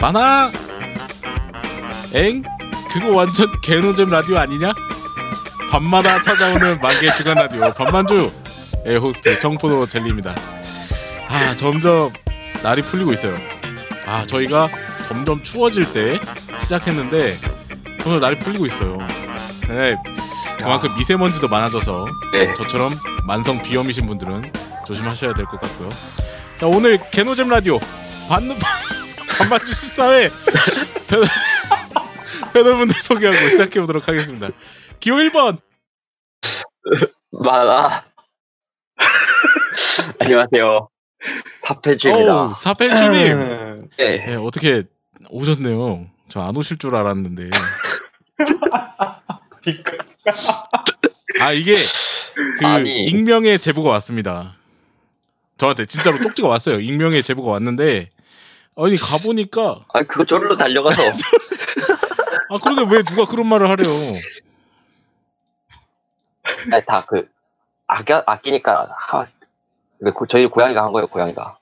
많아. 엥? 그거 완전 개노잼 라디오 아니냐? 밤마다 찾아오는 만개 주간 라디오 밤만주 의 호스트 청포도 젤리입니다. 아 점점 날이 풀리고 있어요. 아 저희가 점점 추워질 때 시작했는데 점점 날이 풀리고 있어요. 네, 그만큼 미세먼지도 많아져서 네. 저처럼 만성 비염이신 분들은 조심하셔야 될 것 같고요. 자 오늘 개노잼 라디오 반는 반반주 14회 패널분들 소개하고 시작해 보도록 하겠습니다. 기호 1번 많아. 안녕하세요. 사페주입니다. 사펜주님 네. 네, 어떻게 오셨네요. 저 안 오실 줄 알았는데 아 이게 그 아니. 익명의 제보가 왔습니다. 저한테 진짜로 쪽지가 왔어요. 익명의 제보가 왔는데 아니 가보니까 아, 그거 쪼르르 달려가서. 아 그러게 왜 누가 그런 말을 하래요? 아니, 다 그, 아껴, 아끼니까, 하, 그 고- 저희 고양이가 한 거예요, 고양이가.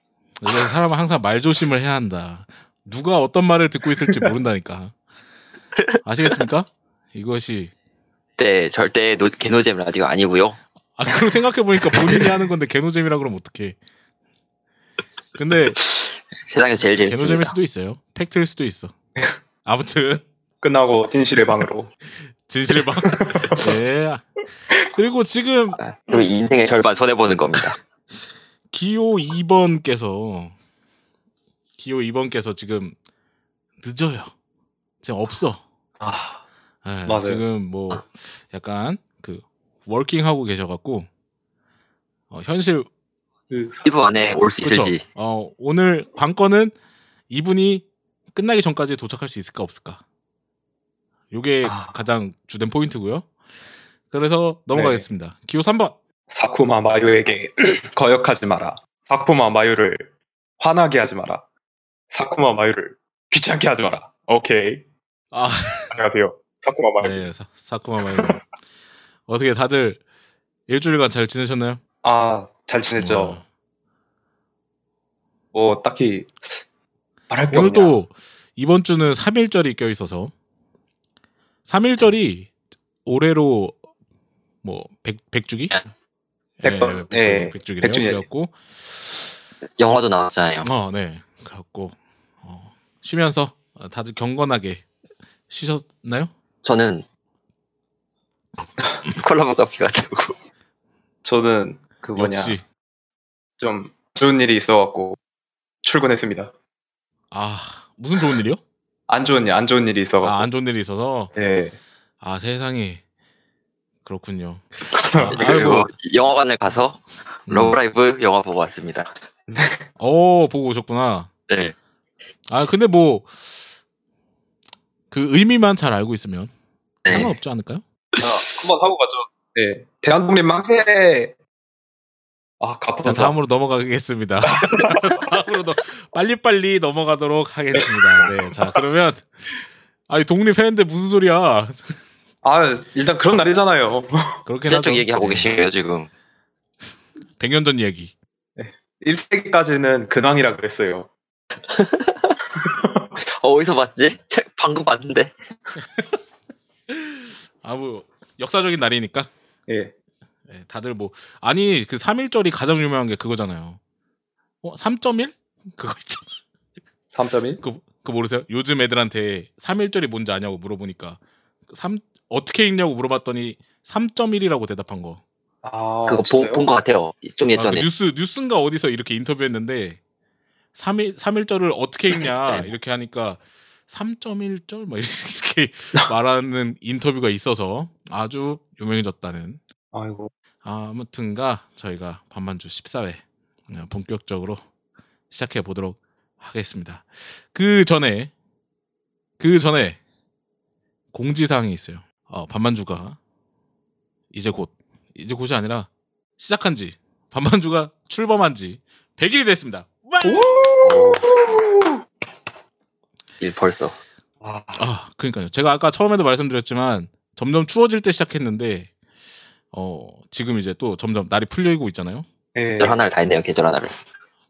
사람은 항상 말 조심을 해야 한다. 누가 어떤 말을 듣고 있을지 모른다니까. 아시겠습니까? 이것이 네, 절대 no, 개노잼 라디오 아니고요 아 그럼 생각해 보니까 본인이 하는 건데 개노잼이라 그러면 어떡해? 근데 세상에서 제일 개노잼일 재밌습니다. 수도 있어요. 팩트일 수도 있어. 아무튼 끝나고 진실의 방으로 진실의 방. 네. 그리고 지금 아, 그리고 인생의 절반 손해 보는 겁니다. 기호 2번께서 기호 2번께서 지금 늦어요. 지금 없어. 아 네, 맞아요. 지금 뭐 약간 그 워킹 하고 계셔갖고 어, 현실 그 1부 안에 올수 그쵸? 있을지. 어, 오늘 관건은 이분이 끝나기 전까지 도착할 수 있을까 없을까. 요게 아. 가장 주된 포인트고요. 그래서 넘어가겠습니다. 기호 3번. 사쿠마 마유에게 거역하지 마라 사쿠마 마유를 화나게 하지 마라 사쿠마 마유를 귀찮게 하지 마라 오케이 아, 안녕하세요 사쿠마 마유 네, 사, 사쿠마 마유. 어떻게 다들 일주일간 잘 지내셨나요? 아 잘 지냈죠 어, 뭐 딱히 말할 게 오늘 없냐 또 이번 주는 3일절이 껴 있어서 3일절이 올해로 뭐 100, 100주기? 백 번, 예, 100주기래요. 백주기. 그래갖고 영화도 나왔잖아요. 어, 네. 그래갖고 어, 쉬면서 다들 경건하게 쉬셨나요? 저는 콜라보 커피 가지고 저는 그 뭐냐 역시 좀 좋은 일이 있어갖고 출근했습니다 아 무슨 좋은 일이요? 안 좋은 일 안 좋은 일이 있어갖고 아 안 좋은 일이 있어서 yeah 세상에 그렇군요. 그리고 아이고. 영화관을 가서 음. 러브라이브 영화 보고 왔습니다. 어 보고 오셨구나. 네. 아 근데 뭐 그 의미만 잘 알고 있으면 네. 상관없지 않을까요? 자, 한번 하고 가죠 예 대한독립 만세 아자 가뿐 다음으로 넘어가겠습니다. 다음으로 더 빨리빨리 넘어가도록 하겠습니다. 네, 자 그러면 아니 독립했는데 무슨 소리야? 아 일단 그런 날이잖아요 그렇긴 하죠. 쪽 얘기하고 네. 계시네요 지금. 100년 전 얘기. 1세기까지는 근왕이라 그랬어요 어, 어디서 봤지? 책 방금 봤는데. 아뭐 역사적인 날이니까. 예 네, 다들 뭐 아니 그 3일절이 가장 유명한 게 그거잖아요. 어 3.1? 그거 있잖아. 3.1 그, 그 모르세요? 요즘 애들한테 3일절이 뭔지 아냐고 물어보니까 3 어떻게 읽냐고 물어봤더니 3.1이라고 대답한 거. 아, 그거? 본 것 같아요. 좀 아, 그 예전에. 뉴스 뉴스인가 어디서 이렇게 인터뷰했는데 3일 3일절을 어떻게 읽냐 네. 이렇게 하니까 3.1절 막 이렇게 말하는 인터뷰가 있어서 아주 유명해졌다는 아이고 아무튼가 저희가 반만주 14회 어, 본격적으로 시작해 보도록 하겠습니다. 그 전에 그 전에 공지사항이 있어요. 어, 반만주가 이제 곧 이제 곧이 아니라 시작한 지 반만주가 출범한 지 100일이 됐습니다. 와! 일 벌써. 아, 아, 그러니까요. 제가 아까 처음에도 말씀드렸지만 점점 추워질 때 시작했는데 어, 지금 이제 또 점점 날이 풀리고 있잖아요. 예. 계절 하나를 다 했네요. 계절 하나를.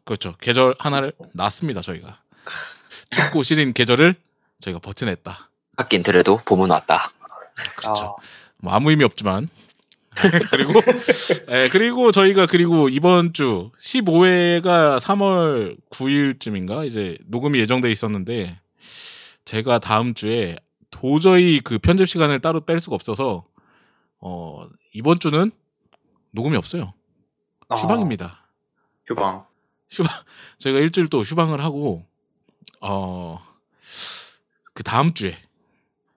그렇죠. 계절 하나를 낳습니다, 저희가. 춥고 시린 계절을 저희가 버텨냈다. 학기인들에도 봄은 왔다. 그렇죠. 뭐 아무 의미 없지만. 그리고 예, 그리고 저희가 그리고 이번 주 15회가 3월 9일쯤인가 이제 녹음이 예정돼 있었는데 제가 다음 주에 도저히 그 편집 시간을 따로 뺄 수가 없어서 어 이번 주는 녹음이 없어요. 아, 휴방입니다. 휴방. 휴방 저희가 일주일 또 휴방을 하고 어 그 다음 주에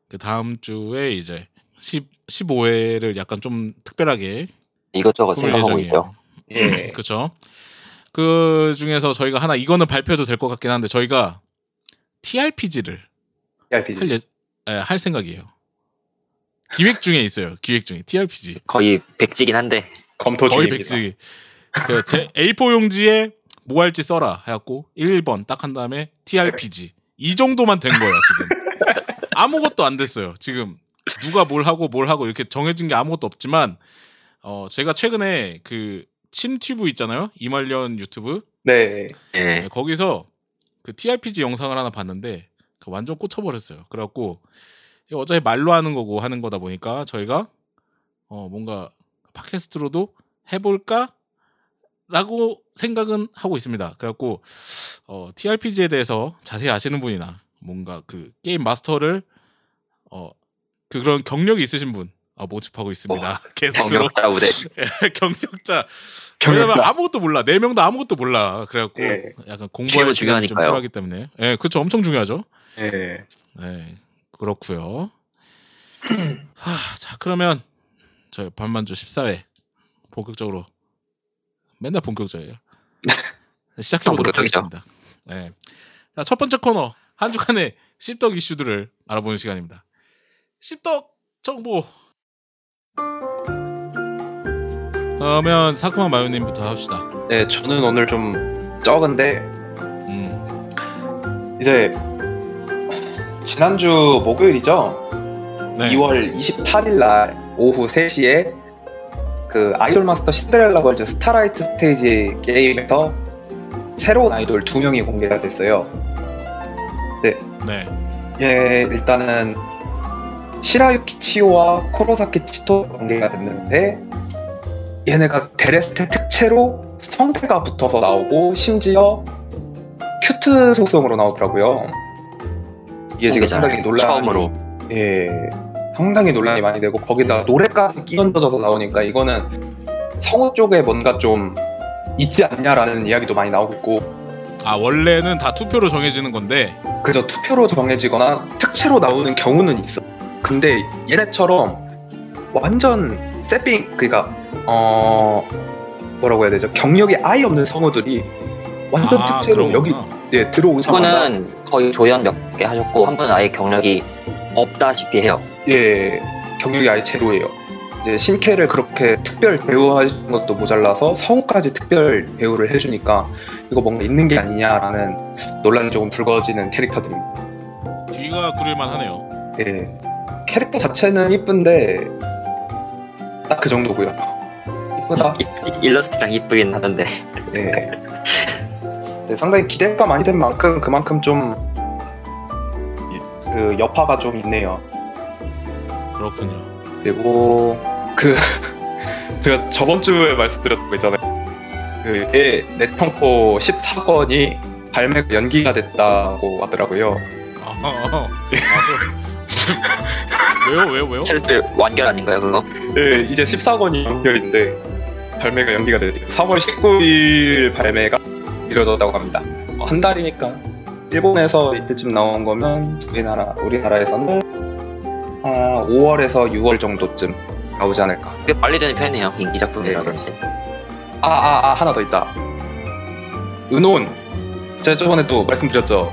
그 다음 주에 이제 10 15회를 약간 좀 특별하게 이것저것 생각하고 있죠. 예. 그렇죠. 그 중에서 저희가 하나 이거는 발표도 될 것 같긴 한데 저희가 TRPG를 RPG. 할, 예, 에, 할 생각이에요. 기획 중에 있어요. 기획 중에 TRPG 거의 백지긴 한데 검토 거의 중입니다. 백지. 그 제 A4 용지에 뭐 할지 써라 해갖고 1번 딱 한 다음에 TRPG 이 정도만 된 거예요 지금. 아무것도 안 됐어요 지금. 누가 뭘 하고 뭘 하고 이렇게 정해진 게 아무것도 없지만 어 제가 최근에 그 침튜브 있잖아요 이말년 유튜브 네. 예. 네, 거기서 그 TRPG 영상을 하나 봤는데 그 완전 꽂혀버렸어요. 그래갖고 어차피 말로 하는 거고 하는 거다 보니까 저희가 어 뭔가 팟캐스트로도 해볼까? 라고 생각은 하고 있습니다. 그래갖고 어 TRPG에 대해서 자세히 아시는 분이나 뭔가 그 게임 마스터를 어 그런 경력이 있으신 분 어, 모집하고 있습니다. 게스트로 경력자 우대. 경력자 경력자. 왜냐면 아무것도 몰라. 네 명 다 아무것도 몰라. 그래갖고 예. 약간 공부할 시간이 좀 중요하니까요. 필요하기 때문에. 예, 그렇죠. 엄청 중요하죠. 예. 네, 그렇고요. 하, 자 그러면 저희 반만주 14회 본격적으로 맨날 본격적이에요. 시작해 보도록. 하겠습니다. 네. 자, 첫 번째 코너 한 주간의 씹덕 이슈들을 알아보는 시간입니다. 씹덕 정보. 그러면 사쿠마 마유님부터 합시다. 네, 저는 오늘 좀 적은데 음, 이제 지난주 목요일이죠. 네. 2월 28일 날 오후 3시에 그 아이돌 마스터 신데렐라 걸즈 스타라이트 스테이지 게임에서 새로운 아이돌 두 명이 공개가 됐어요. 네. 예, 일단은 시라유키 치오와 쿠로사키 치토 공개가 됐는데 얘네가 데레스테 특채로 성대가 붙어서 나오고 심지어 큐트 속성으로 나오더라고요. 이게 지금. 상당히 처음으로. 예, 상당히 논란이 많이 되고 거기다 노래까지 끼얹어져서 나오니까 이거는 성우 쪽에 뭔가 좀 있지 않냐라는 이야기도 많이 나오고 있고 아 원래는 다 투표로 정해지는 건데 그저 투표로 정해지거나 특채로 나오는 경우는 있어. 근데 얘네처럼 완전 세핑 그니까 어 뭐라고 해야 되죠? 경력이 아예 없는 성우들이 완전 아, 특채로 그런 여기. 예, 들어오자마자 분은 거의 조연 몇 개 하셨고 한 분은 아예 경력이 없다시피 해요. 예 경력이 아예 제로예요. 이제 신캐를 그렇게 특별 배우하는 것도 모자라서 성우까지 특별 배우를 해주니까 이거 뭔가 있는 게 아니냐라는 논란이 조금 불거지는 캐릭터들입니다. 뒤가 구릴만 하네요. 예. 캐릭터 자체는 이쁜데 딱 그 정도고요. 이쁘다. 일러스트랑 이쁘긴 하던데. 예. 네, 상당히 기대가 많이 된 만큼 그만큼 좀 그 여파가 좀 있네요. 그렇군요. 그리고 그 제가 저번 주에 말씀드렸던 거 있잖아요. 그얘 네턴코 14권이 발매가 연기가 됐다고 하더라고요. 아, 왜요, 왜요, 왜요? 슬슬 완결 아닌가요 그거? 예, 이제 14권이 연결인데 발매가 연기가 됐대요. 3월 19일 발매가 이뤄졌다고 합니다. 어, 한 달이니까 일본에서 이때쯤 나온 거면 우리나라 우리나라에서는 어, 5월에서 6월 정도쯤 나오지 않을까. 꽤 빨리 되는 편이에요 인기 작품이라 네. 그런지. 아, 아, 아, 하나 더 있다. 은혼. 제가 저번에 또 말씀드렸죠.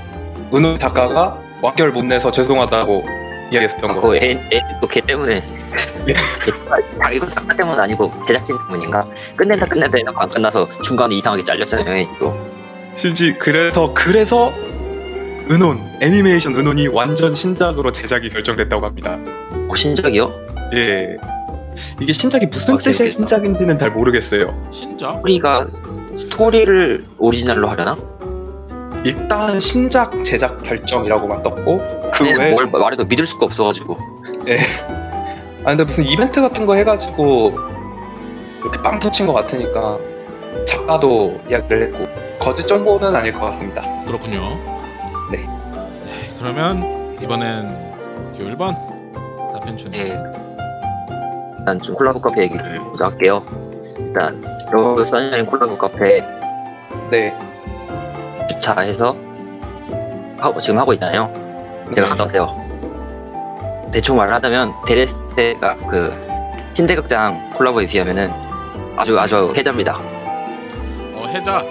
은혼 작가가 완결 못 내서 죄송하다고 이야기했었던 아, 거. 애또걔 때문에. 예. 아 이거 작가 때문 아니고 제작진 때문인가? 끝낸다 끝낸다 해놓고 안 끝나서 중간에 이상하게 잘렸잖아요 이거. 실지 그래서 그래서 은혼 애니메이션 은혼이 완전 신작으로 제작이 결정됐다고 합니다. 어, 신작이요? 예. 이게 신작이 무슨 아, 뜻의 재밌겠다. 신작인지는 잘 모르겠어요. 신작? 스토리가 스토리를 오리지널로 하려나? 일단 신작 제작 결정이라고만 떴고 그 네, 외에 뭘 말해도 믿을 수가 없어가지고 아 근데 무슨 이벤트 같은 거 해가지고 이렇게 빵 터친 것 같으니까 작가도 이야기를 했고 거짓 정보는 아닐 것 같습니다. 그렇군요. 네. 네, 그러면 이번엔 1번 사펜춘. 네. 일단 좀 콜라보 카페 얘기를 먼저 할게요. 일단 로그 선샤인 콜라보 카페 네. 주차해서 하고 지금 하고 있잖아요. 제가 네. 갔다 왔어요. 대충 말을 하자면 데레스테가 그 신대극장 콜라보에 비하면은 아주 아주 해자입니다. 어, 해자.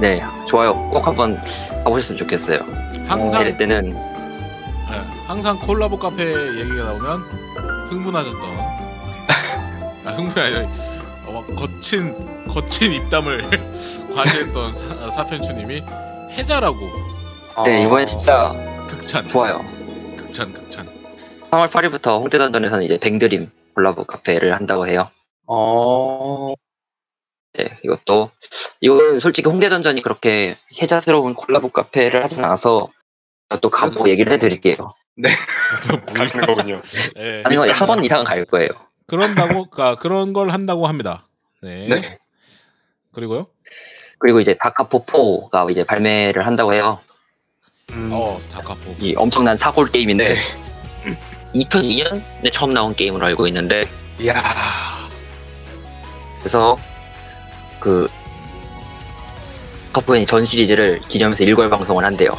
네, 좋아요. 꼭 한번 가보셨으면 좋겠어요. 항상 데레 때는 네, 항상 콜라보 카페 얘기가 나오면 흥분하셨던 아, 흥분이 아니라 어, 막 거친 거친 입담을 과시했던 사, 사편추님이 해자라고 네 아, 이번에 진짜 극찬 좋아요. 극찬 극찬 3월 8일부터 홍대 던전에서는 이제 뱅드림 콜라보 카페를 한다고 해요. 어. 네, 이것도 이거는 솔직히 홍대 던전이 그렇게 해자스러운 콜라보 카페를 하진 않아서 또 가보고 얘기를 해드릴게요. 가시는 거군요. 예, 아니 한번 이상은 갈 거예요. 그런다고 그 그런 걸 한다고 합니다. 네. 네. 그리고요. 그리고 이제 다카포포가 이제 발매를 한다고 해요. 음, 어 다카포. 이 엄청난 사골 게임인데 2002년에 처음 나온 게임으로 알고 있는데 이야. 그래서 그 카포엔이 전 시리즈를 기념해서 일괄 방송을 한대요.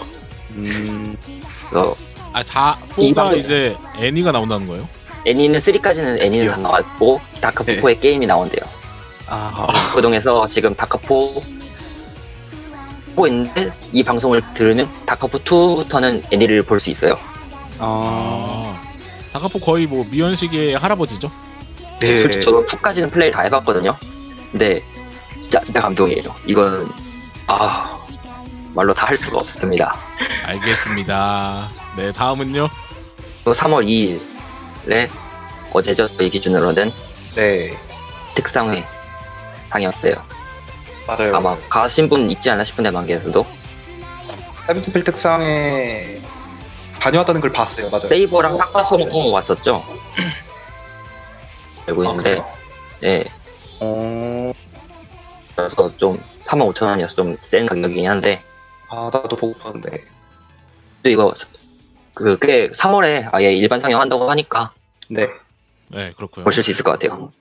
음, 그래서 아4 이 4가 방송- 이제 애니가 나온다는 거예요? 애니는 3까지는 애니는 다 나왔고 다카포포의 게임이 나온대요. 아, 고동에서 지금 다카포 보고 있는데 이 방송을 들으면 다카포 2부터는 애니를 볼 수 있어요. 아, 아 다카포 거의 뭐 미연식의 할아버지죠? 네. 솔직히 저도 2까지는 플레이 다 해봤거든요. 근데 진짜 진짜 감동이에요. 이건 아 말로 다 할 수가 없습니다. 알겠습니다. 네 다음은요. 또 3월 2일에 어제죠 저희 기준으로는 네. 특상회 상이었어요. 맞아요. 아마 가신 분 있지 않나 싶은데 만개에서도 세븐틴필 특상에 다녀왔다는 걸 봤어요. 맞아요. 세이버랑 탁바소모 왔었죠. 알고 아, 있는데 그래요? 네 어, 그래서 좀 3만 5천 원이어서 좀 센 가격이긴 한데 아, 나도 보고 봤는데. 또 이거 그 꽤 3월에 아예 일반 상영한다고 하니까 네. 네 그렇고요. 보실 수 있을 것 같아요.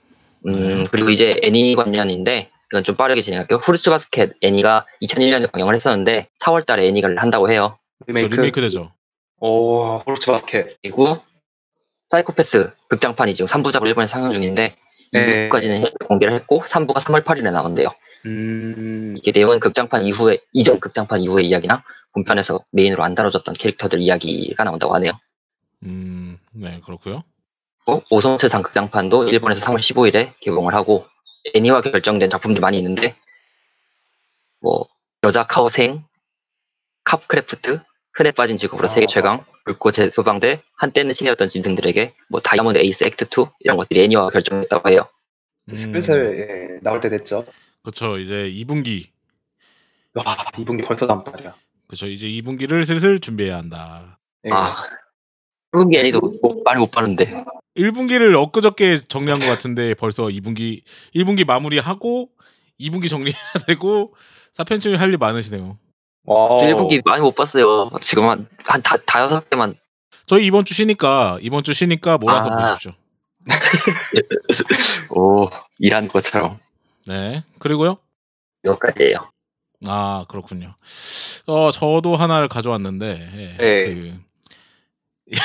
음 네. 그리고 이제 애니 관련인데 이건 좀 빠르게 진행할게요. 후르츠 바스켓 애니가 2001년에 방영을 했었는데 4월 달에 애니를 한다고 해요. 저 리메이크. 리메이크 되죠. 오, 호르츠 바스켓. 그리고 사이코패스 극장판이 지금 3부작으로 일본에 상영 중인데 네. 2부까지는 공개를 했고 3부가 3월 8일에 나온대요. 음, 이게 내용은 극장판 이후에 이전 극장판 이후의 이야기나 본편에서 메인으로 안 다뤄졌던 캐릭터들 이야기가 나온다고 하네요. 음 네 그렇고요. 또 오소마츠상 극장판도 일본에서 3월 15일에 개봉을 하고 애니화 결정된 작품들이 많이 있는데 뭐 여자 카우생, 캅크래프트, 흔해 빠진 직업으로 세계 아. 최강, 불꽃의 소방대, 한때는 신이었던 짐승들에게 뭐 다이아몬드 에이스 act 2 이런 것들이 애니화 결정됐다고 해요. 음, 슬슬 예, 나올 때 됐죠. 그렇죠. 이제 2분기 와, 2분기 벌써 다음 달이야. 그렇죠. 이제 2분기를 슬슬 준비해야 한다. 예. 아, 1분기 애니도 뭐 많이 못 봤는데 1분기를 엊그저께 정리한 것 같은데 벌써 2분기 1분기 마무리하고 2분기 정리해야 되고 사편충이 할 일 많으시네요. 와, 저 1분기 많이 못 봤어요. 지금 한, 한 다, 다여섯 개만. 저희 이번 주 쉬니까 이번 주 쉬니까 몰아서 아. 보십시오. 오, 일한 것처럼. 네. 그리고요. 이것까지예요. 아 그렇군요. 어 저도 하나를 가져왔는데 네.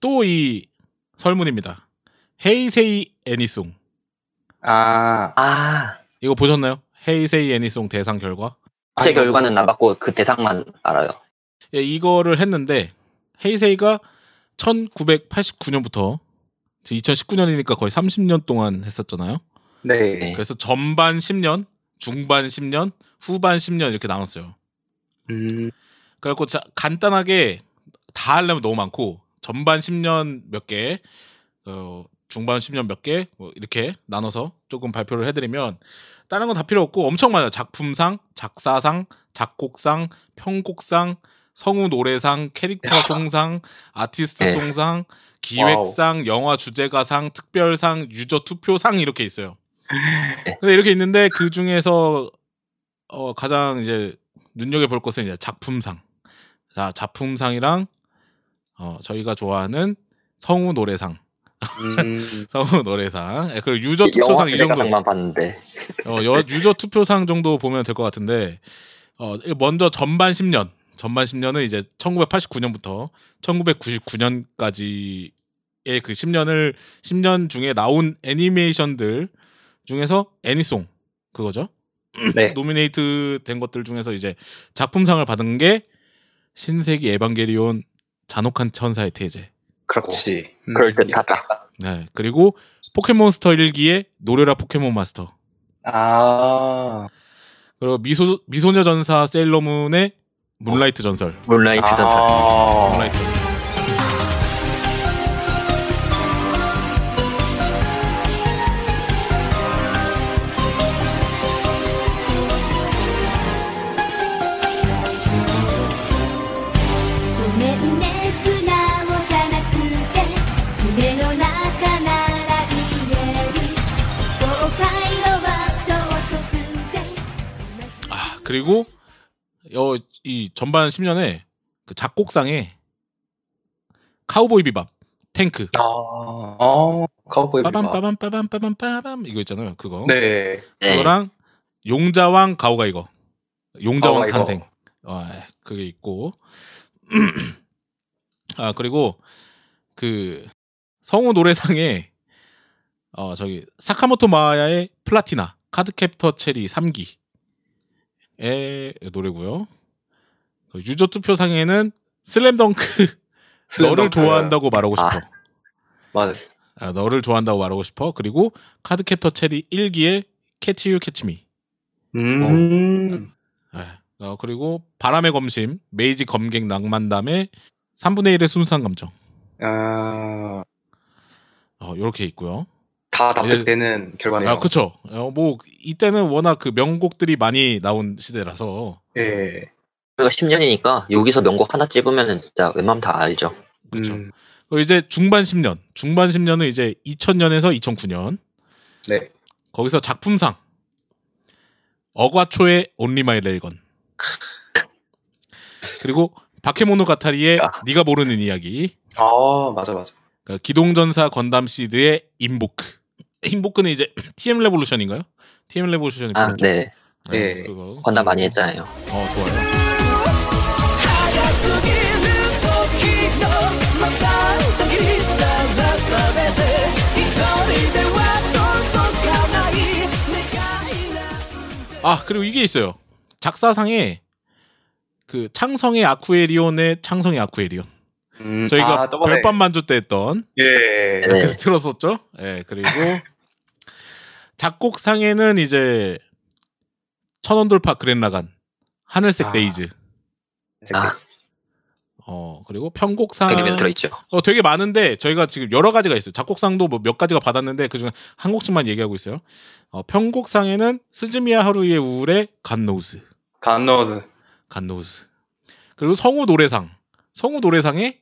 또이 설문입니다. 헤이세이 애니송 아, 아, 이거 보셨나요? 헤이세이 애니송 대상 결과. 제 결과는 안 받고 그 대상만 알아요. 예, 이거를 했는데 헤이세이가 1989년부터 2019년이니까 거의 30년 동안 했었잖아요. 네. 네. 그래서 전반 10년, 중반 10년, 후반 10년 이렇게 나눴어요. 음, 그래갖고 자, 간단하게 다 하려면 너무 많고 전반 10년 몇 개, 어, 중반 10년 몇 개 뭐 이렇게 나눠서 조금 발표를 해드리면 다른 건 다 필요 없고 엄청 많아요. 작품상, 작사상, 작곡상, 편곡상, 성우 노래상, 캐릭터 송상, 아티스트 네. 송상, 기획상, 영화 주제가상, 특별상, 유저 투표상 이렇게 있어요. 네. 근데 이렇게 있는데 그 중에서 어, 가장 이제 눈여겨 볼 것은 이제 작품상. 자, 작품상이랑 어, 저희가 좋아하는 성우 노래상, 음, 성우 노래상, 예, 그리고 유저 투표상 이 정도. 영화상만 봤는데 어, 여, 유저 투표상 정도 보면 될 것 같은데 어, 먼저 전반 10년 전반 10년은 이제 1989년부터 1999년까지의 그 10년을 10년 중에 나온 애니메이션들 중에서 애니송 그거죠 네. 노미네이트 된 것들 중에서 이제 작품상을 받은 게 신세기 에반게리온 잔혹한 천사의 태제 그렇지. 음, 그럴 듯하다. 네 그리고 포켓몬스터 1기의 노래라 포켓몬 마스터 아, 그리고 미소 미소녀 전사 세일러문의 문라이트 전설. 문라이트 전설. 아, 문라이트 전설.「 그리고 어, 이 전반 10년에 그 작곡상에 카우보이 비밥 탱크 아, 아, 카우보이 빠밤 비밥. 빠밤 빠밤 빠밤 빠밤 이거 있잖아요 그거 네. 네. 그거랑 용자왕 가오가 이거 용자왕 가오가이거. 탄생 어, 그게 있고 아 그리고 그 성우 노래상에 어 저기 사카모토 마야의 플라티나 카드캡터 체리 3기 의 노래고요 그 유저 투표상에는 슬램덩크 너를 슬램덩크. 좋아한다고 말하고 싶어 아. 맞아. 아, 너를 좋아한다고 말하고 싶어 그리고 카드캡터 체리 1기의 Catch You Catch Me 음. 네. 어, 그리고 바람의 검심, 메이지 검객 낭만담의 3분의 1의 순수한 감정. 아, 어, 요렇게 있고요. 다 납득되는 결과네요. 아, 그쵸. 어, 뭐, 이때는 워낙 그 명곡들이 많이 나온 시대라서. 예. 그리고 10년이니까 여기서 명곡 하나 찍으면은 진짜 웬만하면 다 알죠. 그쵸. 음, 그리고 이제 중반 10년. 중반 10년은 이제 2000년에서 2009년. 네. 거기서 작품상. 어과초의 only my railgun. 그리고 바케모노가타리의 야. 네가 모르는 이야기. 아, 맞아, 맞아. 그 기동전사 건담 시드의 Invoke. Invoke는 이제 TM 레볼루션인가요? TM 레볼루션이 아, 불렀죠? 네. 예. 그거. 건담 많이 했잖아요. 어, 좋아요. 아, 그리고 이게 있어요. 작사상에 그 창성의 아쿠에리온의 창성의 아쿠에리온. 음, 저희가 아, 저번에- 별밤 만주 때 했던 예. 네. 그래서 들었었죠. 예, 그리고 작곡상에는 이제 천원돌파 그렌라간, 하늘색 아. 데이즈, 아, 어 그리고 편곡상 들어있죠. 어 되게 많은데 저희가 지금 여러 가지가 있어요. 작곡상도 뭐 몇 가지가 받았는데 그중 한 곡씩만 얘기하고 있어요. 어, 편곡상에는 스즈미야 하루히의 우울의 God knows, God knows. God knows. 그리고 성우 노래상, 성우 노래상에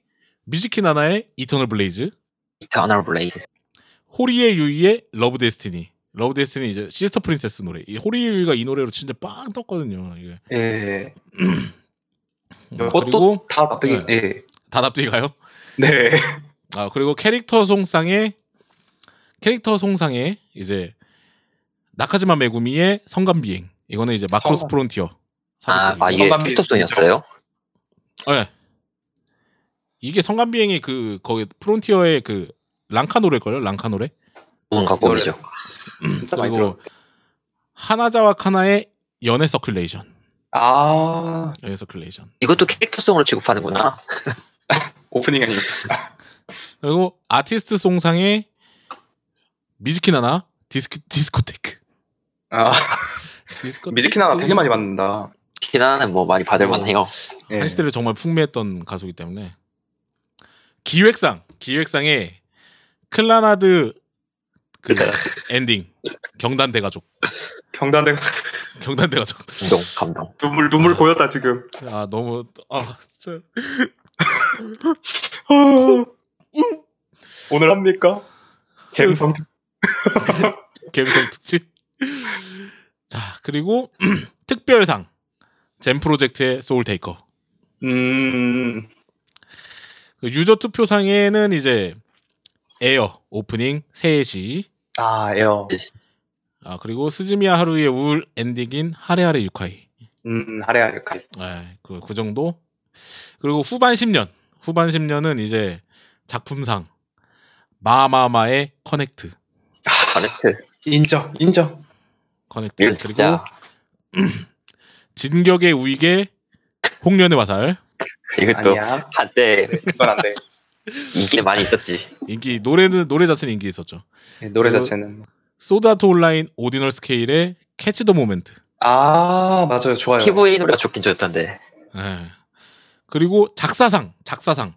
미즈키 나나의 Eternal Blaze, Eternal Blaze. 호리의 유이의 Love Destiny. Love Destiny 이제 시스터 프린세스 노래. 이 호리의 유이가 이 노래로 진짜 빵 떴거든요. 이게. 예. 음, 이것도 그리고 다 납득이, 네. 예. 다 납득이 가요. 네. 아 그리고 캐릭터 송상에 캐릭터 송상에 이제 나카지마 메구미의 성간 비행. 이거는 이제 마크로스 성간- 프론티어. 아, 아 이게 건담 캐릭터송이었어요? 네. 이게 성간 비행이 그 거기 프론티어의 그 랑카 노래일걸요? 랑카 노래? 뭔가 꼼이죠. 진짜 많이 그리고 들어. 하나자와 카나의 연애 circulation. 아, 연애 circulation. 이것도 캐릭터송으로 취급하는구나. 오프닝 아니고. 그리고 아티스트 송상에 미즈키 나나 디스크 discotheque. 아, discotheque. 미즈키 나나가 되게 많이 받는다. 나나는 뭐 많이 받을 만해요. 예. 한 시대를 정말 풍미했던 가수이기 때문에 기획상 기획상에 클라나드 그 엔딩 경단 대 가족 경단대가 네. 경단 대 가족 감동, 감동. 눈물 눈물 보였다 지금. 아 너무 아 진짜 오늘 합니까? 감성 감성 특집 자 그리고 특별상 JAM Project의 Soul Taker 음. 그 유저 투표 상에는 이제 에어 오프닝 세시 아, 에어. 아 그리고 스즈미야 하루의 우울 엔딩인 하레하레 유카이 음, 하레아 역할. 네, 그, 그 정도 그리고 후반 10년 후반 10년은 이제 작품상 마마마의 Connect 카레트. 인정, 인정. Connect 그리고 진격의 우익의 홍련의 화살 이것도 아니야. 한때 이건 안 돼. 인기 많이 있었지. 인기 노래는 노래 자체는 인기 있었죠 네, 노래 그리고- 자체는. 소드 아트 온라인 Ordinal Scale의 Catch the Moment 아, 맞아요. 좋아요. TV 노래가 좋긴 좋던데. 예. 그리고 작사상 작사상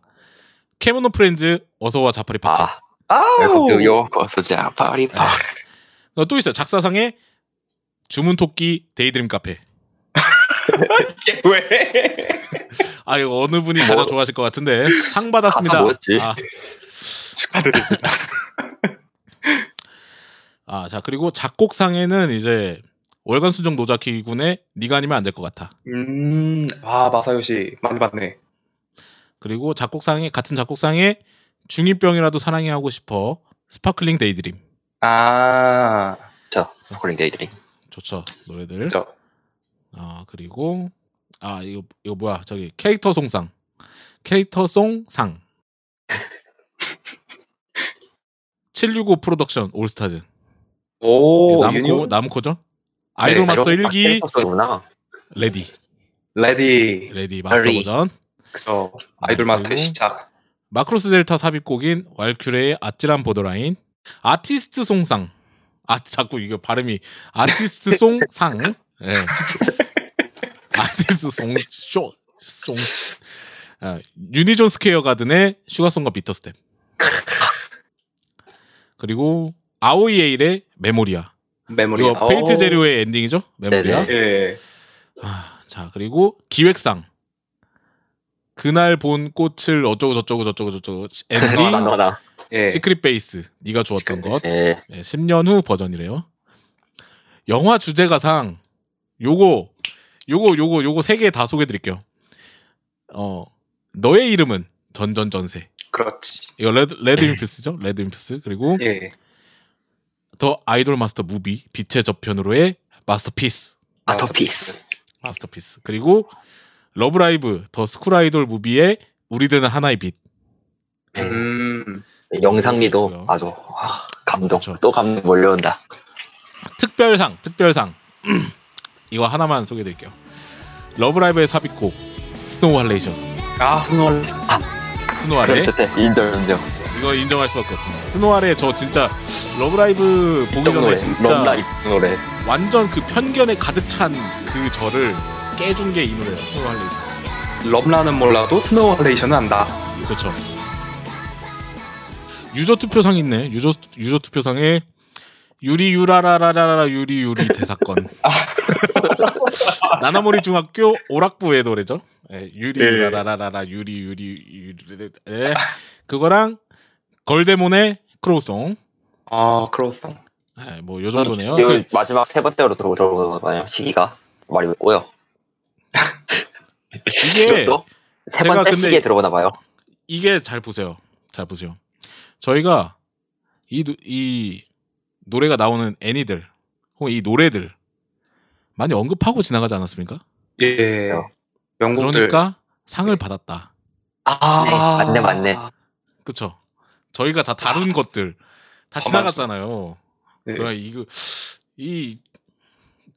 케모노 프렌즈 어서와 자파리 파크 아, 아우. Welcome to ようこそ ジャ パリパ. 어, 또 있어요 작사상에 주문 토끼 Daydream Café 이게 왜? 아 이거 어느 분이 뭐- 가장 좋아하실 것 같은데 상 받았습니다. 뭐였지? 아, 축하드립니다. 아, 자 그리고 작곡상에는 이제 월간 순정 노자키 군의 네가 아니면 안 될 것 같아. 음, 아, 마사요시 많이 봤네. 그리고 작곡상에 같은 작곡상에 중이병이라도 사랑해 하고 싶어 Sparkling Daydream 아, 저 Sparkling Daydream. 좋죠 노래들. 그죠. 아 그리고 아 이거 이거 뭐야 저기 캐릭터 song상 캐릭터 song상 765 프로덕션 올스타즈 오, 남코 남코죠 아이돌 마스터 1기 캐릭터구나. Ready ready. Ready master ready. 버전 그죠. 아이돌 마스터 시작. 마크로스 델타 삽입곡인 왈큐레의 아찔한 borderline 아티스트 song상 아 자꾸 이거 발음이 아티스트 song상 예. 아티스트 송쇼 Song 아, 유니존 스퀘어 가든의 Sugar Song과 Bitter Step 그리고 아오이 에이루의 Memoria Memori. 이거 Fate Zero의 엔딩이죠 Memoria. 예. 아, 자 그리고 기획상 그날 본 꽃을 어쩌고 저쩌고 저쩌고 저쩌고 엔딩 아노하나 아노하나. 예. Secret Base 네가 주었던 Secret 것 예. 네, 10년 후 버전이래요. 영화 주제가상 요거 요거 요거 요거 세 개 다 소개해 드릴게요. 어 너의 이름은 전전전세 그렇지. 이거 RAD RADWIMPS죠 RADWIMPS 그리고 예. The Idolmaster Movie 빛의 저편으로의 Masterpiece Masterpiece. Masterpiece 그리고 Love Live The School Idol Movie의 우리들은 하나의 빛 예. 음. 영상미도 그렇고요. 아주 와, 감동. 그렇죠. 또 감동 몰려온다. 특별상 특별상 이거 하나만 소개해 드릴게요. 러브라이브의 삽입곡 Snow halation 아, Snow. Snow hala 그럴 때 인정 인정. 이거 인정할 수밖에 없습니다. Snow hala 저 진짜 러브라이브 보기 전에. 진짜 노래. 완전 그 편견에 가득 찬 그 저를 깨준 게 이 노래예요. Snow halation. 럽라는 몰라도 Snow halation은 안다. 그렇죠. 유저 투표상 있네. 유저 유저 투표상에 유리 유라라라라라 유루 유리 대사건. 나나모리 중학교 오락부의 노래죠. 예, 유리 예. 유라라라라 유루 유리 유리. 예. 그거랑 걸데몬의 Crow Song. 아, Crow Song. 예, 뭐요 정도네요. 그, 마지막 세 번째로 들어오 들어오는 시기가 말이 있고요. 이게 세 번째 시기에 들어오나 봐요. 이게 잘 보세요. 잘 보세요. 저희가 이, 노- 이 노래가 나오는 애니들 혹은 이 노래들 많이 언급하고 지나가지 않았습니까? 예. 영국들. 그러니까 상을 받았다. 아, 네, 맞네, 맞네. 그쵸? 저희가 다 다룬 아, 것들 다 아, 지나갔잖아요. 네. 그러나 이거 이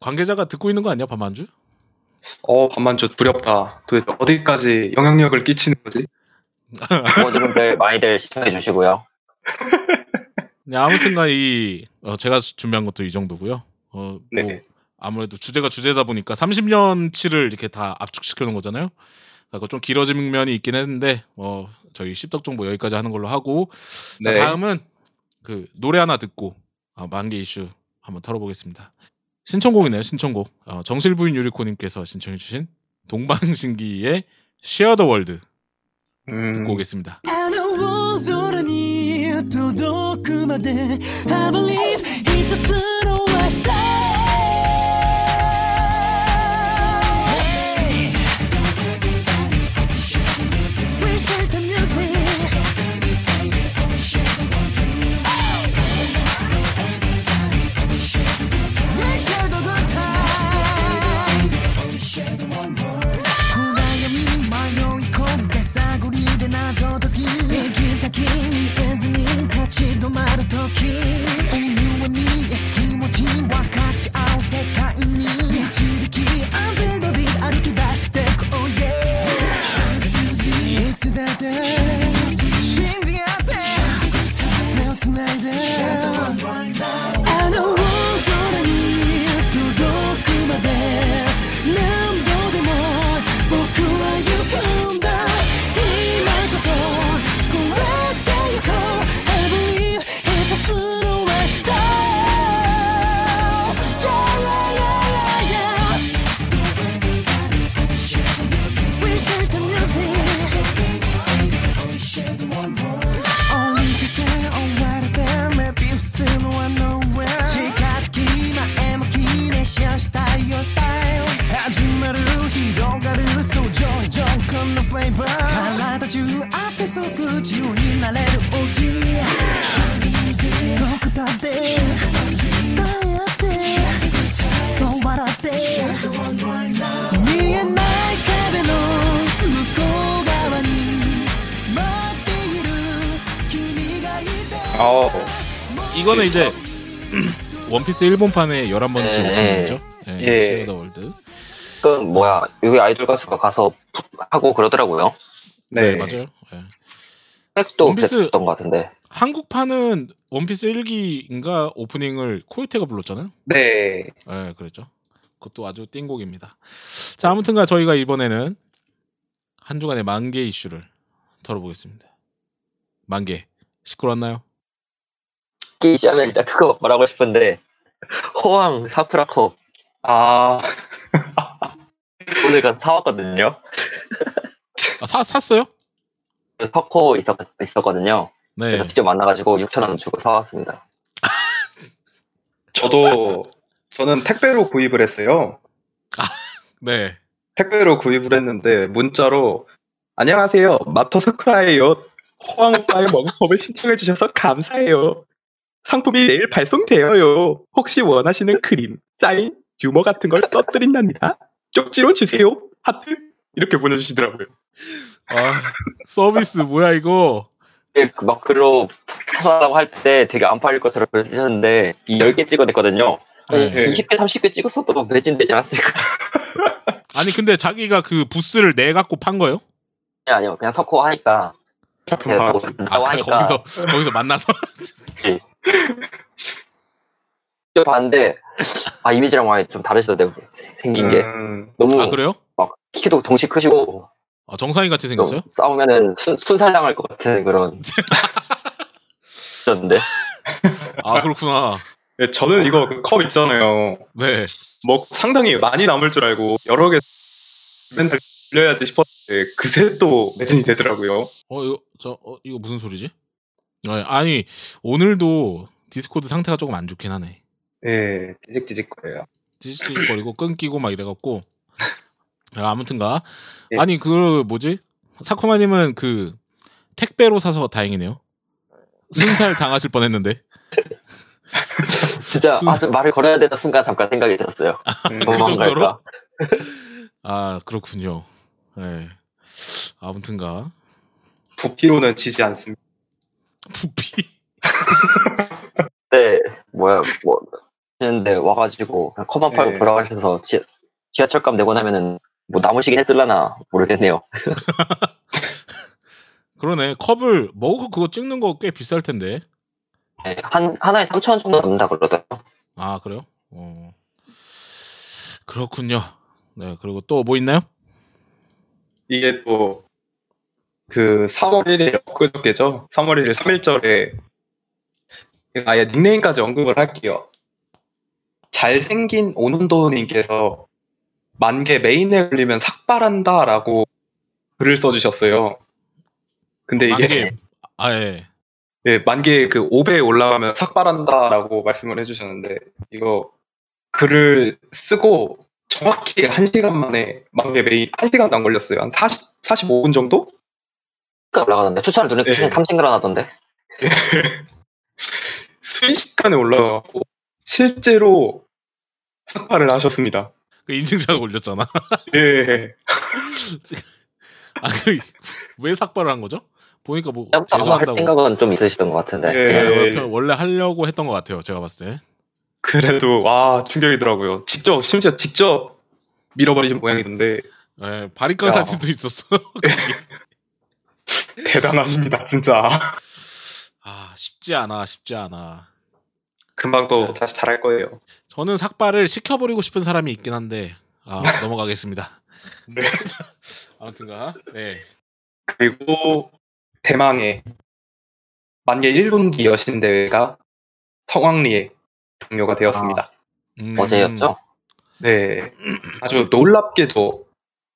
관계자가 듣고 있는 거 아니야 밤만주? 어, 반만주 두렵다. 도대체 어디까지 영향력을 끼치는 거지? 모두분들 많이들 시청해 주시고요. 네, 아무튼간 이 어, 제가 준비한 것도 이 정도고요. 어, 네. 뭐 아무래도 주제가 주제다 보니까 30년치를 이렇게 다 압축시켜 놓은 거잖아요. 그러니까 좀 길어진 면이 있긴 했는데 뭐 저희 십덕 정보 여기까지 하는 걸로 하고 자, 네. 다음은 그 노래 하나 듣고 아, 만개 이슈 한번 털어보겠습니다. 신청곡이네요. 신청곡. 어, 정실부인 유리코님께서 신청해주신 동방신기의 Share the World 음, 듣고 오겠습니다. あ届くまで I believe 一つの明日先止まる時思わに気持ち分かち合う世界に導き安全の日歩き出してこう yeah いつだって 이거는 이제 원피스 일본판의 11번째 네. 오판이죠. 예. 예. Share the World. 그 뭐야 여기 아이돌 가수가 가서 하고 그러더라고요. 네, 네. 맞아요. 예. 팩도 원피스- 그랬었던 것 같은데. 한국판은 원피스 1기인가 오프닝을 코요테가 불렀잖아요. 네. 예, 그랬죠. 그것도 아주 띵곡입니다. 자, 아무튼가 저희가 이번에는 한 주간의 만개 이슈를 털어보겠습니다. 만개 시끄러웠나요? 기시하면 일단 그거 말하고 싶은데 호황 사쿠라코 아, 오늘 간 사왔거든요. 아, 사 샀어요? 터코 있었, 있었거든요. 네. 그래서 직접 만나가지고 6천 원 주고 사왔습니다. 저도, 저는 택배로 구입을 했어요. 네. 택배로 구입을 했는데, 문자로, 안녕하세요. 마토 사쿠라예요. 호황 오빠의 먹음법을 신청해 주셔서 감사해요. 상품이 내일 발송되어요. 혹시 원하시는 크림, 사인, 유머 같은 걸 써드린답니다. 쪽지로 주세요. 하트. 이렇게 보내주시더라고요. 아, 서비스 뭐야 이거? 예, 그막 글로 사달라고 할 때 되게 안 팔릴 것처럼 그러셨는데 이 10개 찍어냈거든요. 한 네. 20개, 30개 찍었어도 매진되지 않았을까? 아니 근데 자기가 그 부스를 내 갖고 판 거예요? 아니요, 아니요. 그냥 석호 하니까 다석 나고 아, 하니까 거기서 거기서 만나서 직 접 봤는데 아 이미지랑 많이 좀 다르시던데 생긴 게 음, 너무 아 그래요? 막 키도 동시 크시고 아, 정상이 같이 좀 생겼어요? 싸우면은 순, 순살당할 것 같은 그런 그런데 아 그렇구나. 예, 저는 이거 그 컵 있잖아요. 네. 뭐 상당히 많이 남을 줄 알고 여러 개 맨날 빌려야지 싶었는데 그새 또 매진이 되더라고요. 어 이거 저 어, 이거 무슨 소리지? 아, 아니 오늘도 디스코드 상태가 조금 안 좋긴 하네. 예, 찌직찌직 거예요. 찌직찌직 거리고 끊기고 막 이래갖고 아, 아무튼가 예. 아니 그 뭐지 사쿠마님은 그 택배로 사서 다행이네요. 순살 당하실 뻔했는데 진짜 순- 아, 저 말을 걸어야 되는 순간 잠깐 생각이 들었어요. 음, 그 정도로? 아 그렇군요. 네. 아무튼가 부피로는 지지 않습니다. 부피 네, 뭐야, 뭐, 하는데 와가지고, 컵만 팔고 네. 돌아가셔서 지, 지하철값 내고 나면은, 뭐, 남으시긴 했을라나, 모르겠네요. 그러네 컵을 먹고 그거 찍는 거 꽤 비쌀 텐데 네, 한, 하나에 3,000원 정도 남는다 그러더라고요. 아 그래요? 어 그렇군요. 네 그리고 또 뭐 있나요? 이게 또 그 3월 1일 엊그저께죠. 3월 1일 3일절에 아예 닉네임까지 언급을 할게요. 잘생긴 오는도님께서 만개 메인에 걸리면 삭발한다라고 글을 써주셨어요. 근데 이게 만개 아 예. 예, 만개 그 5배에 올라가면 삭발한다라고 말씀을 해주셨는데 이거 글을 쓰고 정확히 1시간 만에 만개 메인 1시간도 안 걸렸어요. 한 40, 45분 정도? 올라가던데 추천을 누르 네. 추천 탐색 늘어나던데 네. 순식간에 올라가고 실제로 삭발을 하셨습니다. 그 인증샷 올렸잖아. 예. 아 왜 삭발을 한 거죠? 보니까 뭐 아마 할 죄송한다고. 생각은 좀 있으시던 것 같은데 예. 네, 원래 하려고 했던 것 같아요. 제가 봤을 때. 그래도 와 충격이더라고요. 직접 심지어 직접 밀어버리신 모양이던데 예, 바리깡 야. 사진도 있었어. 대단하십니다 진짜. 아 쉽지 않아, 쉽지 않아. 금방 또 다시 잘할 거예요. 저는 삭발을 시켜버리고 싶은 사람이 있긴 한데 아, 넘어가겠습니다. 네. 아무튼가 네. 그리고 대망의 만개 1분기 여신 대회가 성황리에 종료가 되었습니다. 음, 어제였죠? 네. 아주 놀랍게도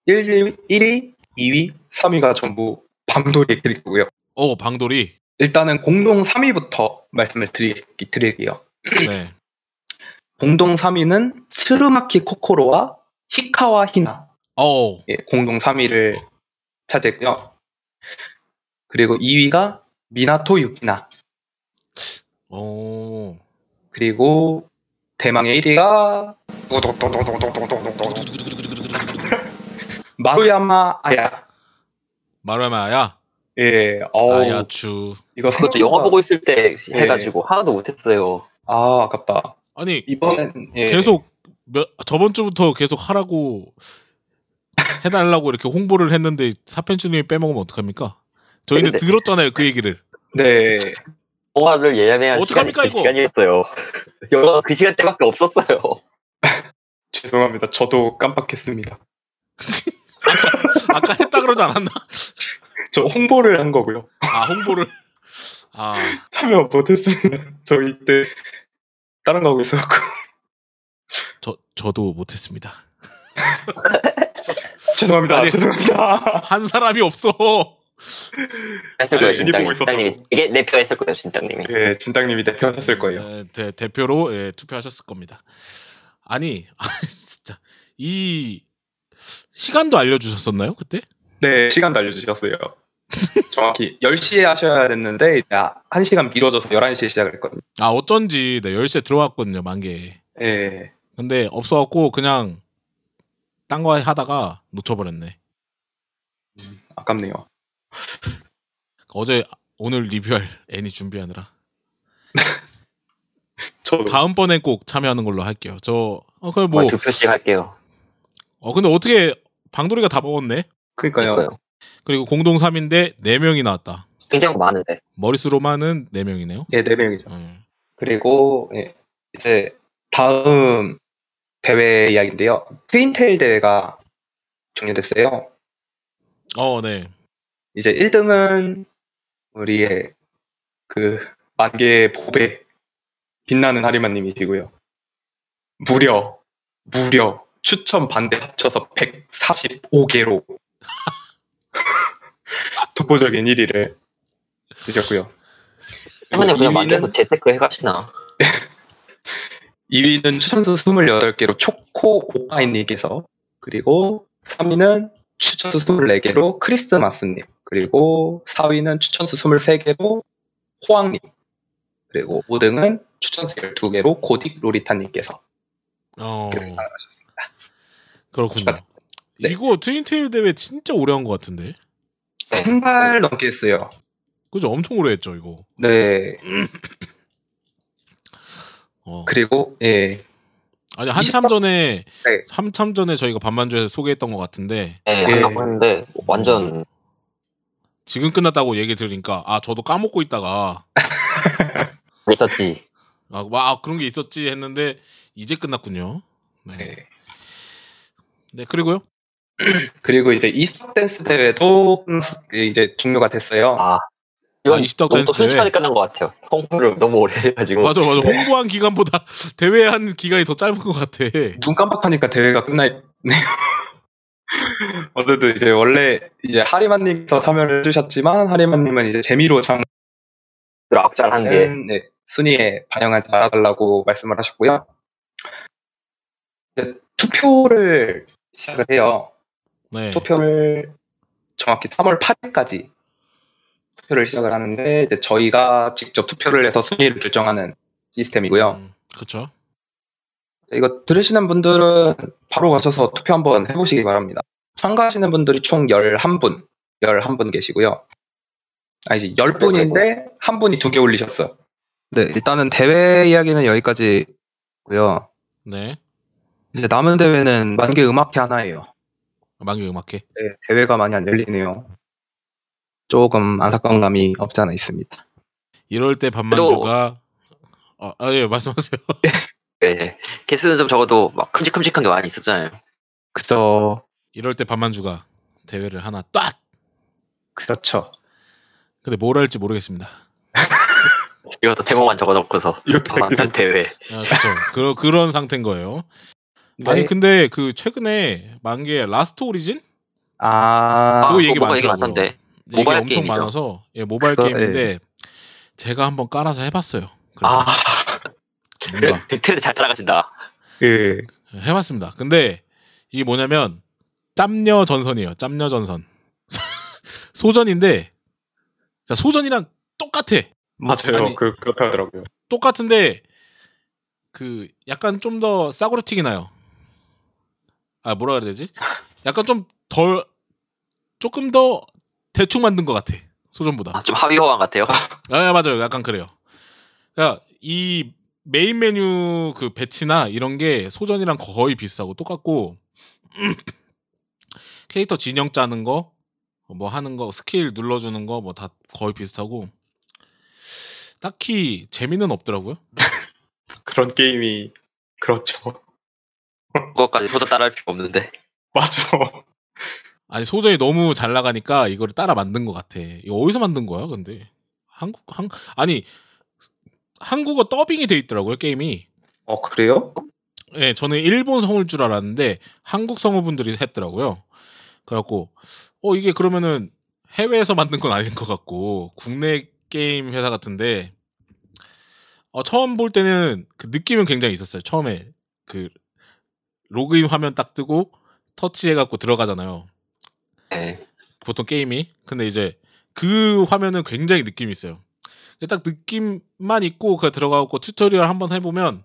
1위, 1위, 2위, 3위가 전부 밤돌이 캐릭터고요. 오 방돌이. 일단은 공동 3위부터 말씀을 드리, 드릴게요. 네. 공동 3위는 스르마키 코코로와 히카와 히나. 오. 예, 공동 3위를 차지했고요. 그리고 2위가 미나토 유키나. 오. 그리고 대망의 1위가 마루야마 아야. 마루야마야. 예, 어우, 아야추. 이거 그것도 영화 보고 있을 때 네. 해가지고 하나도 못했어요 아, 아깝다. 아니 이번엔 예. 계속 몇, 저번 주부터 계속 하라고 해달라고 이렇게 홍보를 했는데 사펜추님이 빼먹으면 어떡합니까? 저희는 근데- 들었잖아요 그 얘기를. 네. 영화를 예매한 시간이 어떡합니까, 그 이거? 시간이었어요 영화가 그 시간대밖에 없었어요 죄송합니다. 저도 깜빡했습니다. 아까 했다 그러지 않았나? 저 홍보를 한 거고요. 아 홍보를. 아 참여 못했습니다. 저 이때 다른 거 하고 있어갖고. 저 저도 못했습니다. 죄송합니다. 아니, 죄송합니다. 한 사람이 없어. 했을 거예요 아니, 유니 진땅님. 진땅님이 이게 내표 했을 거예요 진땅님이 예, 진땅님이 대표하셨을 거예요. 예, 대, 대표로 예, 투표하셨을 겁니다. 아니 아, 진짜 이 시간도 알려주셨었나요 그때? 네, 시간도 알려주셨어요. 정확히 10시에 하셔야 됐는데, 이제 1시간 미뤄져서 11시에 시작을 했거든요. 아 어쩐지 네 10시에 들어갔거든요 만개. 예. 근데 없어갖고 그냥 딴 거 하다가 놓쳐버렸네. 아깝네요. 어제 오늘 리뷰할 애니 준비하느라. 다음번엔 꼭 참여하는 걸로 할게요. 저 어, 그래 뭐, 뭐, 두 표씩 할게요 어 근데 어떻게 방돌이가 다 먹었네. 그러니까요. 그러니까요. 그리고 공동 3인데 4명이 나왔다. 굉장히 많은데 머릿수로만은 4명이네요. 예, 4명이죠. 음. 그리고, 예, 이제, 다음 대회 이야기인데요. 트윈테일 대회가 종료됐어요. 어, 네. 이제 1등은 우리의 그 만개의 보배 빛나는 하리마님이시고요. 무려 무려 추천 반대 합쳐서 145개로 독보적인 1위를 드셨고요. 할머니 그냥 2위는, 만개에서 재테크 해가시나 2위는 추천수 28개로 초코 오빠이님께서 그리고 3위는 추천수 24개로 크리스마스님 그리고 4위는 추천수 23개로 호황님 그리고 5등은 추천수 12개로 고딕 로리타님께서 어, 이렇게 나가셨습니다. 그렇군요. 네. 이거 트윈테일 대회 진짜 오래 한 것 같은데. 네. 한달 넘게 했어요. 그죠? 엄청 오래 했죠, 이거. 네. 어. 그리고 예. 아니, 한참 20번? 전에, 네. 한참 전에 저희가 반만주에서 소개했던 것 같은데, 네, 예. 했는데 완전 지금 끝났다고 얘기 들으니까, 아, 저도 까먹고 있다가, 있었지 아, 와, 아, 그런 게 있었지 했는데, 이제 끝났군요. 네. 네. 네, 그리고요. 그리고 이제 이스터 댄스 대회도 이제 종료가 됐어요. 아 이건 20덕 너무 댄스 또 순식간에 대회. 끝난 것 같아요. 홍보를 너무 오래 해가지고. 맞아 맞아 홍보한 기간보다 대회한 기간이 더 짧은 것 같아. 눈 깜빡하니까 대회가 끝나네요. 어쨌든 이제 원래 이제 하리만님께서 참여를 해주셨지만 하리만님은 이제 재미로 참 악잘한 게. 네, 순위에 반영을 달아달라고 말씀을 하셨고요. 투표를 시작을 해요. 네. 투표를 정확히 3월 8일까지 투표를 시작을 하는데 이제 저희가 직접 투표를 해서 순위를 결정하는 시스템이고요. 음, 그렇죠. 이거 들으시는 분들은 바로 가셔서 투표 한번 해보시기 바랍니다. 참가하시는 분들이 총 11분, 11분 계시고요. 아니지, 10분인데 한 분이 두 개 올리셨어요. 네, 일단은 대회 이야기는 여기까지고요. 네. 이제 남은 대회는 만개 음악회 하나예요. 만개 음악회. 네, 대회가 많이 안 열리네요. 조금 안타까운 감이 없지 않아 있습니다. 이럴 때 반만주가 어, 아, 예, 말씀하세요. 네. 개수는 좀 적어도 막 큼직큼직한 게 많이 있었잖아요. 그죠, 이럴 때 반만주가 대회를 하나 딱. 그렇죠. 근데 뭘 할지 모르겠습니다. 이것도 제목만 적어놓고서 이것도 완전 대회. 아, 그렇죠. 그런 그런 상태인 거예요. 네. 아니 근데 그 최근에 망겜 라스트 오리진 아, 그거 그거 얘기 많더라고요. 얘기 모바일 엄청 게임이죠. 많아서 예, 모바일 그거, 게임인데 제가 한번 깔아서 해봤어요. 그래서 아, 빅트레드 잘 따라가신다. 그, 해봤습니다. 근데 이게 뭐냐면 짭녀 전선이에요. 짭녀 전선. 소전인데 자, 소전이랑 똑같아. 맞아요. 아니, 그, 그렇다 하더라고요. 똑같은데 그 약간 좀 더 싸구려 튀기 나요. 아 뭐라 그래야 되지? 약간 좀 덜 조금 더 대충 만든 것 같아 소전보다. 아, 좀 하위 호환 같아요. 아 맞아요, 약간 그래요. 그러니까 이 메인 메뉴 그 배치나 이런 게 소전이랑 거의 비슷하고 똑같고 캐릭터 진영 짜는 거, 뭐 하는 거, 스킬 눌러주는 거 뭐 다 거의 비슷하고 딱히 재미는 없더라고요. 그런 게임이, 그렇죠. 그것까지 소자 따라할 필요 없는데. 맞아. 아니 소전이 너무 잘 나가니까 이거를 따라 만든 것 같아. 이거 어디서 만든 거야? 근데 한국 한 아니 한국어 더빙이 돼 있더라고요 게임이. 어, 그래요? 예, 저는 일본 성우일 줄 알았는데 한국 성우분들이 했더라고요. 그래갖고 어 이게 그러면은 해외에서 만든 건 아닌 것 같고 국내 게임 회사 같은데 어 처음 볼 때는 그 느낌은 굉장히 있었어요. 처음에 그 로그인 화면 딱 뜨고 터치해갖고 들어가잖아요. 네. 보통 게임이. 근데 이제 그 화면은 굉장히 느낌이 있어요. 딱 느낌만 있고 그 들어가고 튜토리얼 한번 해보면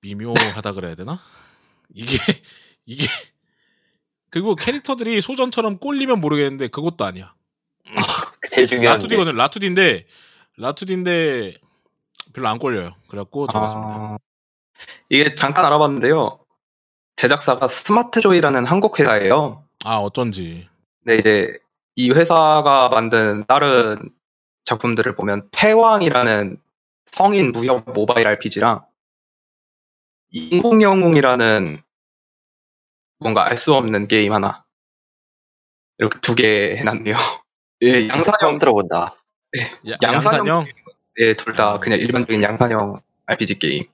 미묘하다 그래야 되나? 이게 이게 그리고 캐릭터들이 소전처럼 꼴리면 모르겠는데 그것도 아니야. 제일 중요한 게 라투디거든 라투디인데 라투디인데 별로 안 꼴려요. 그래갖고 접었습니다. 아, 이게 잠깐 알아봤는데요. 제작사가 스마트조이라는 한국 회사예요. 아 어쩐지 근데 이제 이 회사가 만든 다른 작품들을 보면 패왕이라는 성인 무협 모바일 RPG랑 인공영웅이라는 뭔가 알 수 없는 게임 하나 이렇게 두 개 해놨네요. 예, 양산형, 들어본다. 야, 양산형- 양산형 예, 둘 다 그냥 일반적인 양산형 RPG 게임.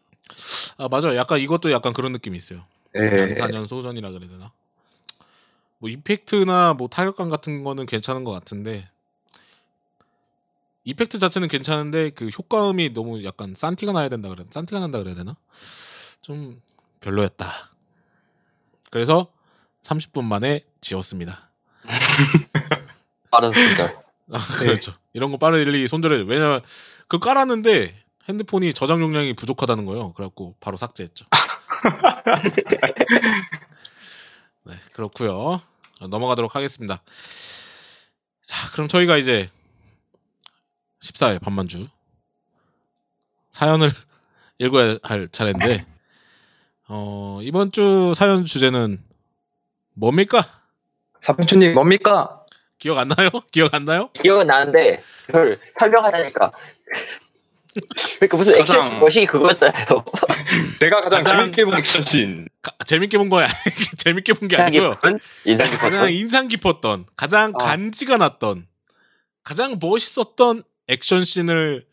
아 맞아 약간 이것도 약간 그런 느낌이 있어요. 예, 양산형 소전이라 그래야 되나? 뭐 이펙트나 뭐 타격감 같은 거는 괜찮은 것 같은데 이펙트 자체는 괜찮은데 그 효과음이 너무 약간 싼티가 나야 된다 그래 싼티가 난다 그래야 되나? 좀 별로였다. 그래서 30분 만에 지웠습니다. 빠른 손절. 아, 그렇죠. 이런 거 빠르게 손절해. 왜냐면 그 깔았는데 핸드폰이 저장 용량이 부족하다는 거예요. 그래갖고 바로 삭제했죠. 네, 그렇고요. 넘어가도록 하겠습니다. 자, 그럼 저희가 이제 14회 반만주 사연을 읽어야 할 차례인데 어, 이번 주 사연 주제는 뭡니까? 사편추님 뭡니까? 기억 안 나요? 기억 안 나요? 기억은 나는데 그걸 설명하자니까. 그러니까 무슨 가장- 액션 머신이 그거였잖아요. 내가 가장 가장- 재밌게 본 액션씬. 가- 재밌게 본 거야. 재밌게 본 게 아니고요. 인상 가장 깊었던 인상 깊었던, 가장 아. 간지가 났던 가장 멋있었던 액션 씬을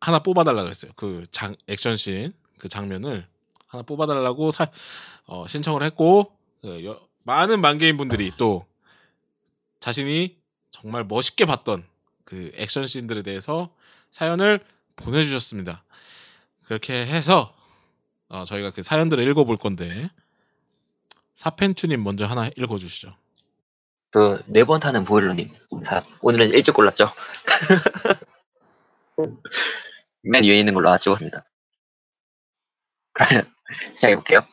하나 뽑아달라 그랬어요. 그 장 액션 씬 그 장면을 하나 뽑아달라고 사, 어, 신청을 했고 그 여- 많은 만개인 분들이 또 자신이 정말 멋있게 봤던 그 액션 씬들에 대해서 사연을 보내주셨습니다. 그렇게 해서 어, 저희가 그 사연들을 읽어볼 건데 사펜추님 먼저 하나 읽어주시죠. 그 네 번 타는 보일러님 자, 오늘은 일찍 골랐죠? 맨 위에 있는 걸로 찍었습니다. 그러면 시작해볼게요.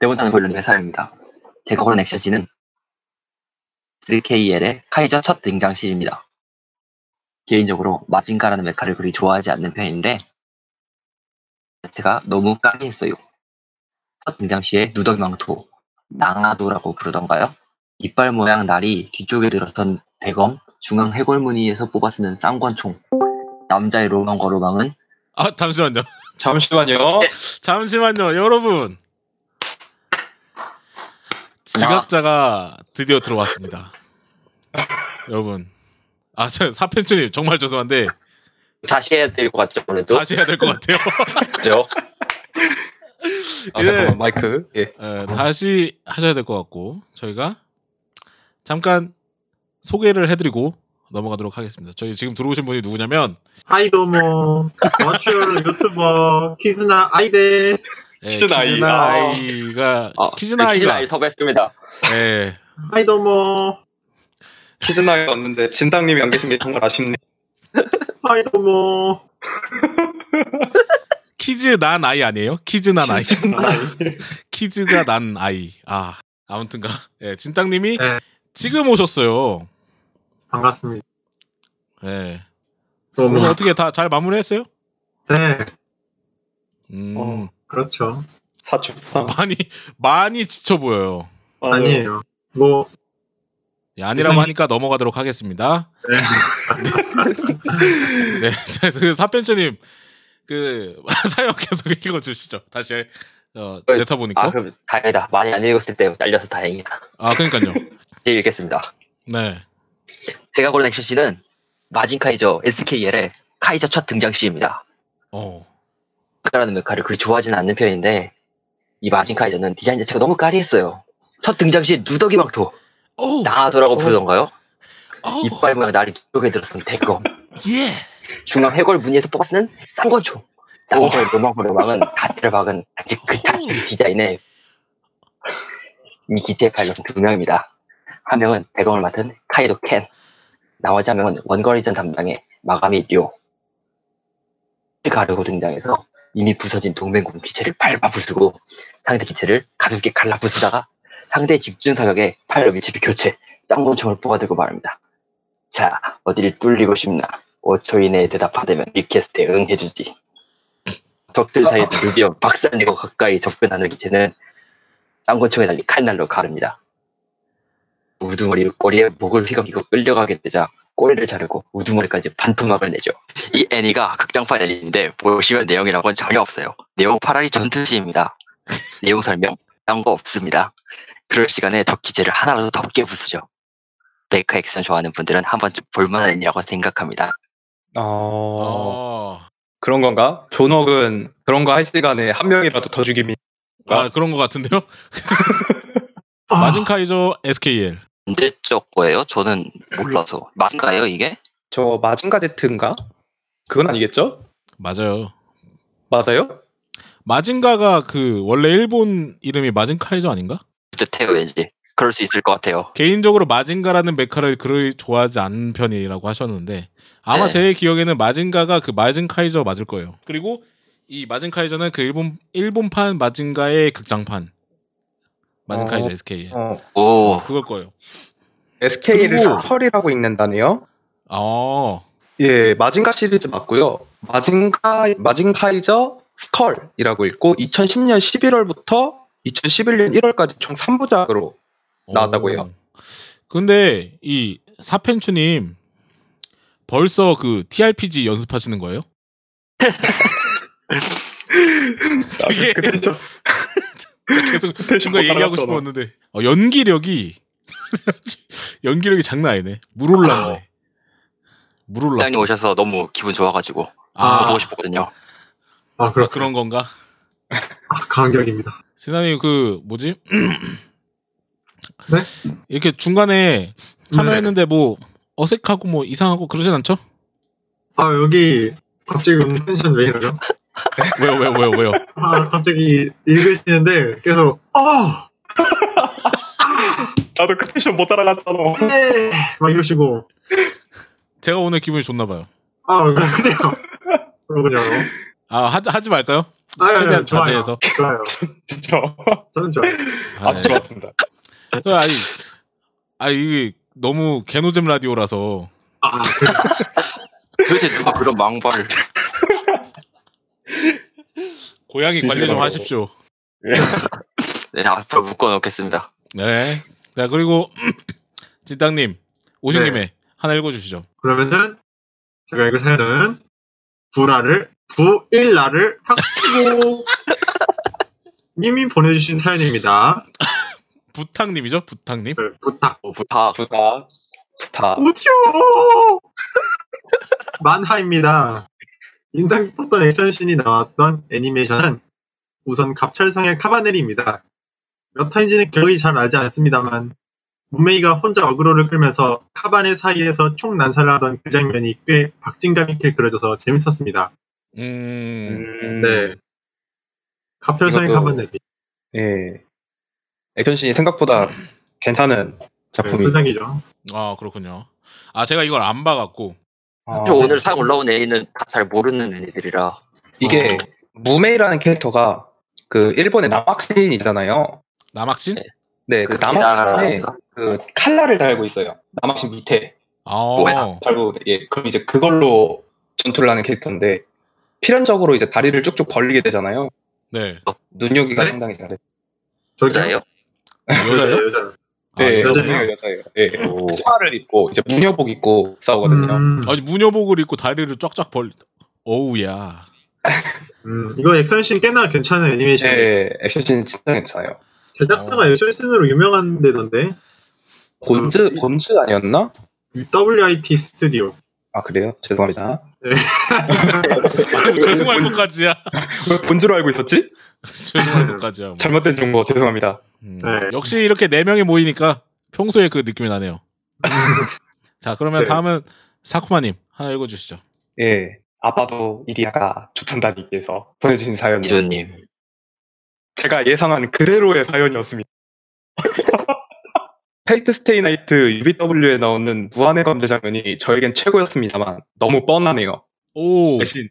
네 번 타는 보일러님의 사연입니다. 제가 고른 액션씬은 SKL의 카이저 첫 등장씬입니다 개인적으로 마징가라는 메카를 그리 좋아하지 않는 편인데 제가 너무 까리했어요 첫 등장 시에 누더기 망토 낭아도라고 부르던가요? 이빨 모양 날이 뒤쪽에 들어선 대검, 중앙 해골 무늬에서 뽑아 쓰는 쌍권총, 남자의 로망과 로망은 아 잠시만요. 잠시만요. 잠시만요, 여러분. 지각자가 드디어 들어왔습니다. 여러분. 아, 저 사펜추님 정말 죄송한데 다시 해야 될 것 같죠, 오늘도? 다시 해야 될 것 같아요. 그죠? 아, 예. 잠깐만 마이크. 예. 에, 다시 하셔야 될 것 같고 저희가 잠깐 소개를 해드리고 넘어가도록 하겠습니다. 저희 지금 들어오신 분이 누구냐면 하이 도모 버추얼 유튜버 키즈나 아이데스 에, 키즈나 아이. 키즈나 아. 아이가 어, 키즈나 키즈나 아이가 아이 섭외했습니다. 예, 하이 도모 퀴즈 나이 왔는데 진당님이 안 계신 게 정말 아쉽네. 하이 도모 키즈 난 아이 아니에요? 키즈 난 아이. 키즈가 난 아이. 아, 아무튼가. 예, 진땅님이 네. 지금 오셨어요. 반갑습니다 예. 도모 오늘 어떻게 다 잘 마무리했어요? 네 음, 어. 그렇죠 사축상. 많이, 많이 지쳐 보여요. 아니에요 뭐 예, 아니라고 세상에- 하니까 넘어가도록 하겠습니다. 네, 자, 그 사펜처님, 그, 사연 계속 읽어주시죠. 다시, 어, 네. 네타 보니까. 아, 그럼 다행이다. 많이 안 읽었을 때 잘려서 다행이다. 아, 그러니까요. 이제 읽겠습니다. 네. 제가 고른 액션씬은 마진 카이저 SKL의 카이저 첫 등장 시입니다. 어. 라는 메카를 그리 좋아하지는 않는 편인데 이 마진 카이저는 디자인 자체가 너무 까리했어요. 첫 등장 시 누더기 망토 오! 나하도라고 어. 부르던가요? 오! 이빨 모양 날이 뒤쪽에 들어선 대검 예! 중앙 해골 무늬에서 뽑아쓰는 쌍권총 남자의 로망과 로망은 다트를 박은 아직 그 다트 디자인에 이 기체 파일럿은 두 명입니다. 한 명은 대검을 맡은 카이도 켄 나머지 한 명은 원거리전 담당의 마가미 료 가르고 등장해서 이미 부서진 동맹군 기체를 밟아 부수고 상대 기체를 가볍게 갈라 부수다가 상대 집중 사격에 파일럿 위치를 교체 쌍권총을 뽑아들고 말합니다. 자 어디를 뚫리고 싶나 5초 이내에 대답한다면 request에 응해주지. 적들 사이에 드디어 박살내고 가까이 접근하는 기체는 쌍권총에 달린 칼날로 가릅니다. 우두머리 꼬리에 목을 휘감기고 끌려가게 되자 꼬리를 자르고 우두머리까지 반토막을 내죠. 이 애니가 극장판 애니인데 보시면 내용이라고는 전혀 없어요. 내용 8할이 전투씬입니다. 내용 설명 딴 거 없습니다. 그럴 시간에 적 기체를 하나라도 덮게 부수죠. 메카 액션 좋아하는 분들은 한 번쯤 볼만한 애니라고 생각합니다. 어... 어. 그런 건가? 존옥은 그런 거 할 시간에 한 명이라도 더 죽임이. 아, 그런 것 같은데요? 아, 마징카이저 SKL. 언제적 거예요? 저는 몰라서. 맞은가요, 이게? 저 마징가 제트인가? 그건 아니겠죠? 맞아요. 맞아요? 마징가가 그 원래 일본 이름이 마징카이저 아닌가? 비슷해요, 왠지. 그럴 수 있을 것 같아요. 개인적으로 마징가라는 메카를 그리 좋아하지 않는 편이라고 하셨는데 아마 네. 제 기억에는 마징가가 그 마징카이저 맞을 거예요. 그리고 이 마징카이저는 그 일본 일본판 마징가의 극장판 마징카이저 어. SK. 어. 오, 그걸 거예요. SK를 그리고- 스컬이라고 읽는다네요. 어. 예, 마징가 시리즈 맞고요. 마징가 마징카이저 스컬이라고 읽고 2010년 11월부터 2011년 1월까지 총 3부작으로 나왔다고요? 어. 근데 이 사펜추님 벌써 그 TRPG 연습하시는 거예요? 되게 아, 그때 좀 계속 좀 얘기하고. 싶었는데 어, 연기력이 연기력이 장난 아니네. 물 올랐네. 물 부장님 올랐어. 오셔서 너무 기분 좋아가지고 아, 또 보고 싶었거든요. 아, 아, 그렇 그런 건가? 아, 감격입니다. 신하님 그 뭐지? 네? 이렇게 중간에 참여했는데 뭐 어색하고 뭐 이상하고 그러진 않죠? 아, 여기 갑자기 음 텐션 왜 이러죠? 왜요 왜요 왜요 왜요? 아, 갑자기 읽으시는데 계속 어, 나도 그 텐션 못 따라갔잖아. 네, 막 이러시고 제가 오늘 기분이 좋나 봐요. 아, 그래요. 그러군요. 아 하지 하지 말까요? 아, 아, 최대한 아, 좋아요. 자제해서. 좋아요. 진짜 저는 좋아요. 아, 아주 좋았습니다. 네. 아니 아 이게 너무 개노잼 라디오라서 아, 그, 도대체 누가 그런 망발을 고양이 관리 좀. 하십시오. 네, 앞으로 묶어놓겠습니다. 네. 자 그리고 진땅님 오신 네. 김에 하나 읽어주시죠. 그러면은 제가 읽을 사연은 불화를 부일라를 탁치고 님이 보내주신 사연입니다. 부탁님이죠, 부탁님. 그 부탁. 어, 부탁. 부다 부다. 우티오 만화입니다. 인상 깊었던 액션씬이 나왔던 애니메이션은 우선 갑철성의 카바넬입니다. 몇 타인지는 기억이 잘 나지 않습니다만 문메이가 혼자 어그로를 끌면서 카바넬 사이에서 총 난사를 하던 그 장면이 꽤 박진감 있게 그려져서 재밌었습니다. 음, 음, 네. 갑철성의 이것도- 카바넬이 예. 액션씬이 생각보다 괜찮은 네, 작품이. 수작이죠. 아 그렇군요. 아 제가 이걸 안 봐갖고 아, 저 오늘 상 올라온 애는 다잘 모르는 애들이라 이게 무메이라는 캐릭터가 그 일본의 남학신이잖아요. 남학신? 네. 네, 그그 남학신에 기자가 그 칼날을 달고 있어요. 남학신 밑에 아, 뭐야? 달고 예, 그럼 이제 그걸로 전투를 하는 캐릭터인데 필연적으로 이제 다리를 쭉쭉 벌리게 되잖아요. 네. 눈여기가 네? 상당히 잘해. 저기요? 여자예요? 여자요? 여자. 아, 네, 여자. 여자예요? 여자예요, 여자예요. 예. 오. 치마를 입고 이제 무녀복 입고 싸우거든요. 음, 아니 무녀복을 입고 다리를 쫙쫙 벌. 어우야. 음, 이거 액션씬 꽤나 괜찮은 애니메이션. 예, 액션씬 진짜 괜찮아요. 제작사가 어. 액션씬으로 유명한 데던데 곤즈 곤즈 아니었나? WIT 스튜디오. 아 그래요? 죄송합니다. 아니, 죄송할 것까지야. 왜 곤즈로 알고 있었지? 죄송할 것까지야. 뭐. 잘못된 정보 죄송합니다. 음, 네. 역시 이렇게 네 명이 모이니까 평소에 그 느낌이 나네요. 자 그러면 네. 다음은 사쿠마님 하나 읽어주시죠. 예, 아빠도 이리아가 좋단다님께서 보내주신 사연이요. 이조님. 제가 예상한 그대로의 사연이었습니다. 페이트 스테이 나이트 UBW에 나오는 무한의 검제 장면이 저에겐 최고였습니다만 너무 뻔하네요. 오. 대신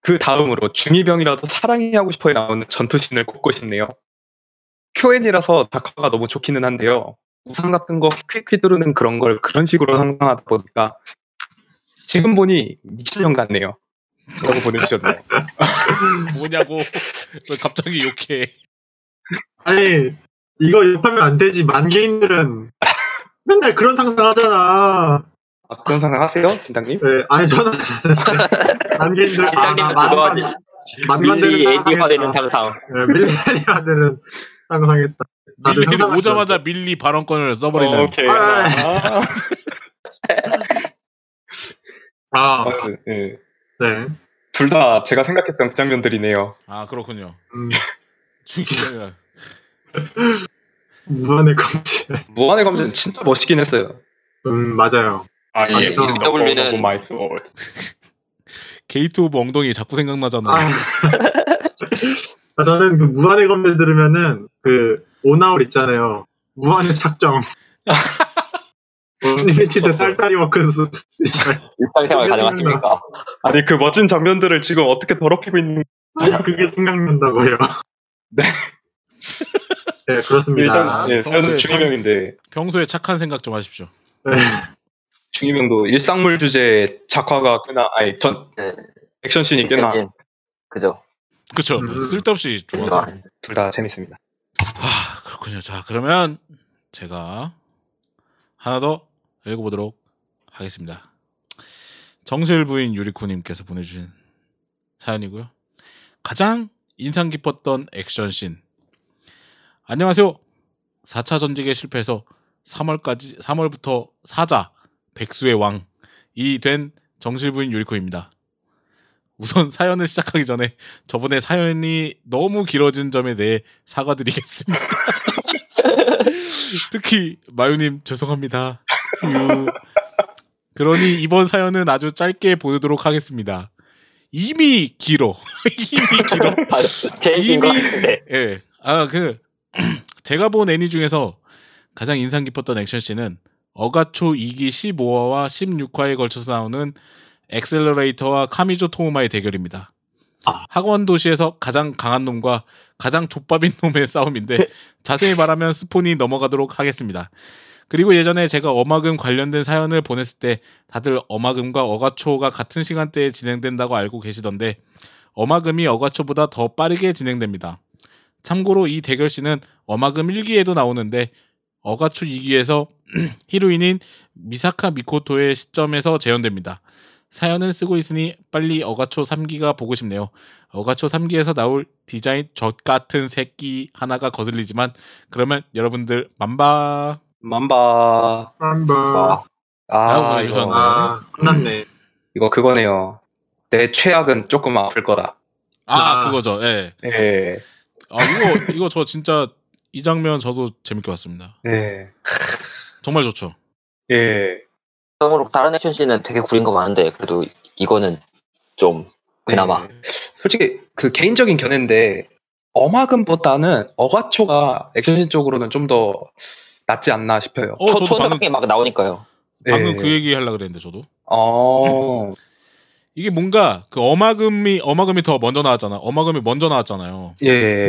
그 다음으로 중2병이라도 사랑해 하고 싶어에 나오는 전투신을 꼽고 싶네요. 큐엔이라서 다카가 너무 좋기는 한데요. 우상 같은 거 퀴퀴 두르는 그런 걸 그런 식으로 상상하다 보니까 지금 보니 미친년 같네요. 라고 보내주셨네요. 뭐냐고. 왜 갑자기 욕해. 아니 이거 욕하면 안 되지. 만개인들은 맨날 그런 상상하잖아. 아, 그런 상상 하세요, 진당님? 네, 아니 저는 만개인들 아, 실장님은 나 그거 만만 만만 되는 밀리 애니화 되는 상상했다. 상상. 네, 밀리언이라는 상상했다. 다들 밀리 상상하시죠? 오자마자 밀리 발언권을 써버리는. 어, 오케이. 아, 아, 아, 아, 예. 네. 둘 다 제가 생각했던 그 장면들이네요. 아 그렇군요. 음, 중요해요. 무한의 검지. 무한의 검증 진짜 멋있긴 했어요. 음, 맞아요. 아니, 아니, 저- UBW는 gate of 엉덩이 자꾸 생각나잖아. 아, 아, 저는 그 무한의 검을 들으면은 그 오나홀 있잖아요. 무한의 작정. limited 딸딸이 works. 일상생활 가능하십니까? 아니 그 멋진 장면들을 지금 어떻게 더럽히고 있는 그게 생각난다고요. 네. 네, 그렇습니다. 일단 예, 평소에 사연은 중2병인데 평소에 착한 생각 좀 하십시오. 네. 중이명도 일상물 주제 작화가 꽤나 아니 전 네. 액션씬이 꽤나 대신, 그죠. 그쵸. 음. 쓸데없이 좋아서. 둘 다 재밌습니다. 아 그렇군요. 자 그러면 제가 하나 더 읽어보도록 하겠습니다. 정실 부인 유리코님께서 보내주신 사연이고요. 가장 인상 깊었던 액션씬. 안녕하세요. 4차 전직에 실패해서 3월까지 3월부터 사자 백수의 왕된 정실부인 유리코입니다. 우선 사연을 시작하기 전에 저번에 사연이 너무 길어진 점에 대해 사과드리겠습니다. 특히 마유님 죄송합니다. 유. 그러니 이번 사연은 아주 짧게 보도록 하겠습니다. 이미 길어. 이미 길어. 아, 제일 긴것 이미- 같은데. 예. 아, 그, 제가 본 애니 중에서 가장 인상 깊었던 액션씬은 어과초 2기 15화와 16화에 걸쳐서 나오는 엑셀러레이터와 카미조 토우마의 대결입니다. 아. 학원 도시에서 가장 강한 놈과 가장 좆밥인 놈의 싸움인데 자세히 말하면 스포니 넘어가도록 하겠습니다. 그리고 예전에 제가 어마금 관련된 사연을 보냈을 때 다들 어마금과 어과초가 같은 시간대에 진행된다고 알고 계시던데 어마금이 어가초보다 더 빠르게 진행됩니다. 참고로 이 대결씬은 어마금 1기에도 나오는데 어가초 2기에서 히로인인 미사카 미코토의 시점에서 재현됩니다. 사연을 쓰고 있으니 빨리 어가초 3기가 보고 싶네요. 어가초 3기에서 나올 디자인 젖 같은 새끼 하나가 거슬리지만 그러면 여러분들 만바 맘바. 한번 아, 라고 이거. 아 끝났네. 이거 그거네요. 내 최악은 조금 아플 거다. 아, 아. 그거죠. 예. 예. 아 이거 이거 저 진짜 이 장면 저도 재밌게 봤습니다. 예. 정말 좋죠. 예. 처음으로 다른 액션 씬은 되게 구린 거 많은데 그래도 이거는 좀 그나마 예. 솔직히 그 개인적인 견해인데 어마금보다는 어가초가 액션씬 쪽으로는 좀 더 낫지 않나 싶어요. 어 초, 저도 초등학생이 막 나오니까요. 방금 예. 그 얘기 하려 그랬는데 저도 어. 이게 뭔가 그 어마금이 어마금이 더 먼저 나왔잖아. 어마금이 먼저 나왔잖아요. 예. 네.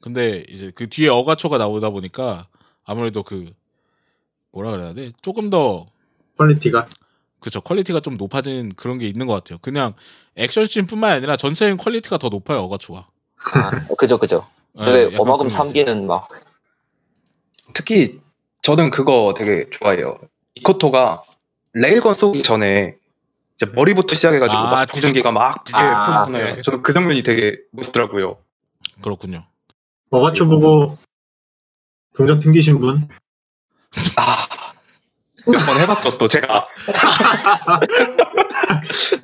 근데 이제 그 뒤에 어과초가 나오다 보니까 아무래도 그 뭐라 그래야 돼? 조금 더 quality가 그쵸 quality가 좀 높아진 그런 게 있는 것 같아요. 그냥 액션씬뿐만 아니라 전체적인 quality가 더 높아요 어과초가. 아, 그죠 그죠. 예, 왜 약간 어마금 그런 게 있어요. 3기는 막 특히 저는 그거 되게 좋아해요. 이코토가 레일건 쏘기 전에 이제 머리부터 시작해가지고 아, 막 정전기가 막 찢게 아, 풀어주잖아요. 네. 저는 그 장면이 되게 멋있더라고요. 그렇군요. 어가초 보고 동전 튕기신 분 아, 몇 번 해봤죠, 또 제가.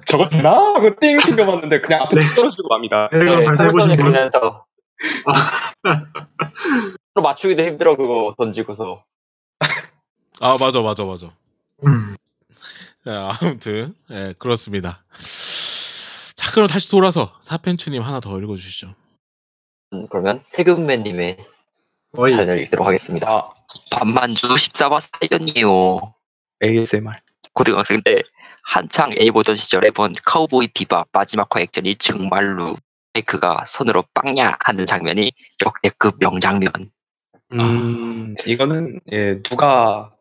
저거 되나? 하고 띵 튕겨봤는데 그냥 앞에 네. 툭 떨어지고 맙니다. 헬간 발사해보신 네, 선분또 맞추기도 힘들어 그거 던지고서 아 맞아 맞아 맞아. 음. 네, 아무튼 예 그렇습니다. 자 그럼 다시 돌아서 사펜추님 하나 더 읽어주시죠. 음, 그러면 세금맨님의 어이 사연을 읽도록 하겠습니다. 아, 반만주 14화 사연이요. ASMR. 고등학생 때 한창 A 보던 시절에 본 카우보이 비밥 마지막 화 액션이 정말로 마이크가 손으로 빵야 하는 장면이 역대급 명장면. 음, 이거는, 예, 누가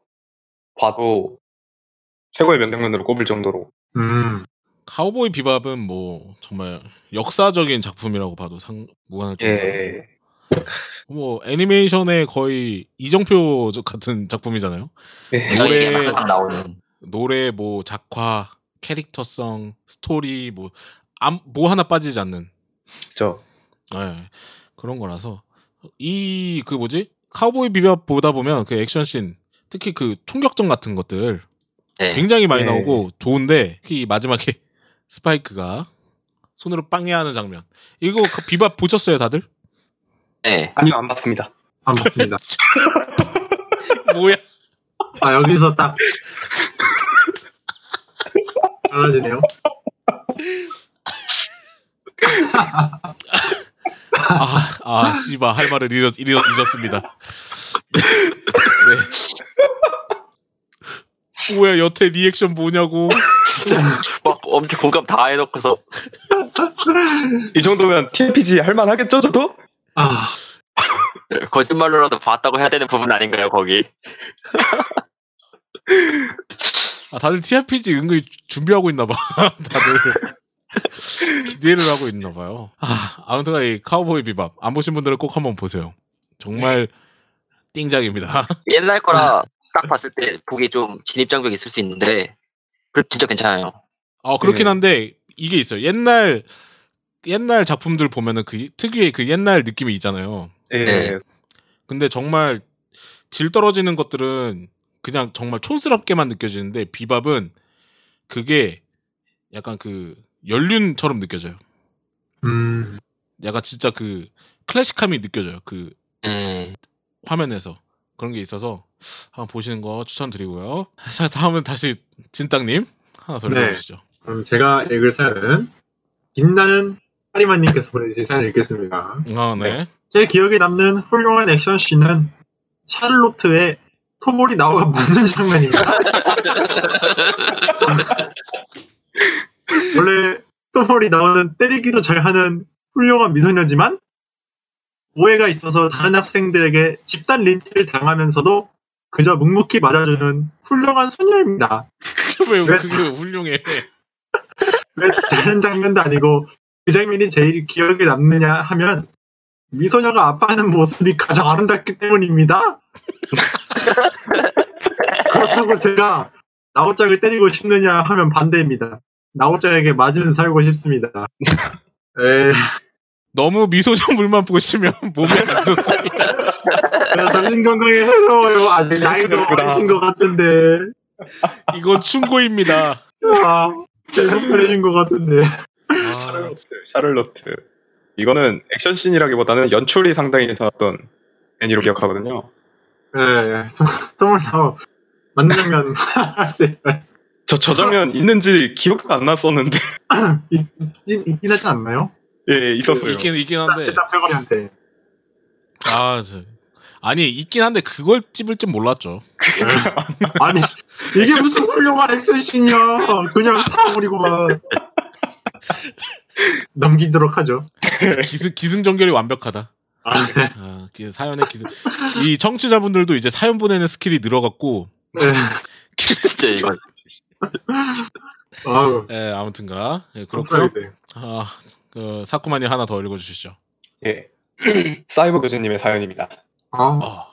봐도 최고의 명장면으로 꼽을 정도로. 음. 카우보이 비밥은 뭐 정말 역사적인 작품이라고 봐도 상 무관할 정도로 예. 뭐 애니메이션의 거의 이정표 같은 작품이잖아요. 예. 노래- 나오는 노래 뭐 작화 캐릭터성 스토리 뭐뭐 뭐 하나 빠지지 않는 저, 예, 그런 거라서 이 그 뭐지 카우보이 비밥 보다 보면 그 액션씬 특히 그 총격전 같은 것들 네. 굉장히 많이 네. 나오고 좋은데 특히 마지막에 스파이크가 손으로 빵야 하는 장면 이거 그 비밥 보셨어요 다들? 네. 아니요, 안 봤습니다. 안 봤습니다. 뭐야? 아 여기서 딱 달라지네요. 아, 아, 씨바, 할 말을 잃었, 잃었, 잃었습니다. 네. 뭐야, 여태 리액션 뭐냐고. 진짜 막 엄청 공감 다 해놓고서 이 정도면 TPG 할만 하겠죠, 저도? 아 거짓말로라도 봤다고 해야 되는 부분 아닌가요 거기? 아, 다들 TRPG 은근히 준비하고 있나봐. 다들. 기대를 하고 있나봐요. 아, 아무튼 이 카우보이 비밥. 안 보신 분들은 꼭 한번 보세요. 정말 띵작입니다. 옛날 거라 딱 봤을 때 보기 좀 진입장벽이 있을 수 있는데 그래도 진짜 괜찮아요. 어, 그렇긴 네. 한데, 이게 있어요. 옛날, 옛날 작품들 보면은 그 특유의 그 옛날 느낌이 있잖아요. 예. 네. 근데 정말 질 떨어지는 것들은 그냥 정말 촌스럽게만 느껴지는데 비밥은 그게 약간 그 연륜처럼 느껴져요. 음, 약간 진짜 그 클래식함이 느껴져요. 그 음, 화면에서 그런 게 있어서 한번 보시는 거 추천드리고요. 자 다음은 다시 진땅님 하나 더 네. 읽어주시죠. 그럼 제가 읽을 사연은 빛나는 하리마님께서 보내주신 사연을 읽겠습니다. 아 네. 제 기억에 남는 훌륭한 액션 씬은 샤를로트의 토몰이 나오가 맞는 장면입니다. 원래 토몰이 나오는 때리기도 잘하는 훌륭한 미소녀지만 오해가 있어서 다른 학생들에게 집단 린치를 당하면서도 그저 묵묵히 맞아주는 훌륭한 소녀입니다. 왜 왜? 그게 훌륭해? 왜 다른 장면도 아니고 그 장면이 제일 기억에 남느냐 하면 미소녀가 아파하는 모습이 가장 아름답기 때문입니다. 그렇다고 제가 나오짝을 때리고 싶느냐 하면 반대입니다. 나오짝에게 맞으면서 살고 싶습니다. 에, 너무 미소년 물만 보시면 몸에 안 좋습니다. 정신 건강에 해로워요. 아직 나이도 어리신 것 같은데. 이건 충고입니다. 아, 잘못해진 것 같은데. 아, 샤를로트. 샤를로트. 이거는 액션씬이라기보다는 연출이 상당히 괜찮았던 애니로 기억하거든요. 네, 똥을 다 맞는 장면. 저, 저 장면 있는지 기억도 안 났었는데. 있- 있- 있긴 하지 않나요? 예, 있었어요. 있긴 있긴 한데. 제딱 패거리한테. 아, 저, 아니 있긴 한데 그걸 찝을 줄 몰랐죠. 아니 이게 무슨 훌륭한 액션씬이야. 그냥 타버리고만 넘기도록 하죠. 기승 기승전결이 완벽하다. 아, 네. 아, 기- 사연의 기승. 이 청취자분들도 이제 사연 보내는 skill이 늘어갔고. 네. 진짜 이건 아우, 예, 아무튼가 예, 그렇고요. 아, 그 사쿠마님 하나 더 읽어주시죠. 예. 사이버 교수님의 사연입니다. 어, 아,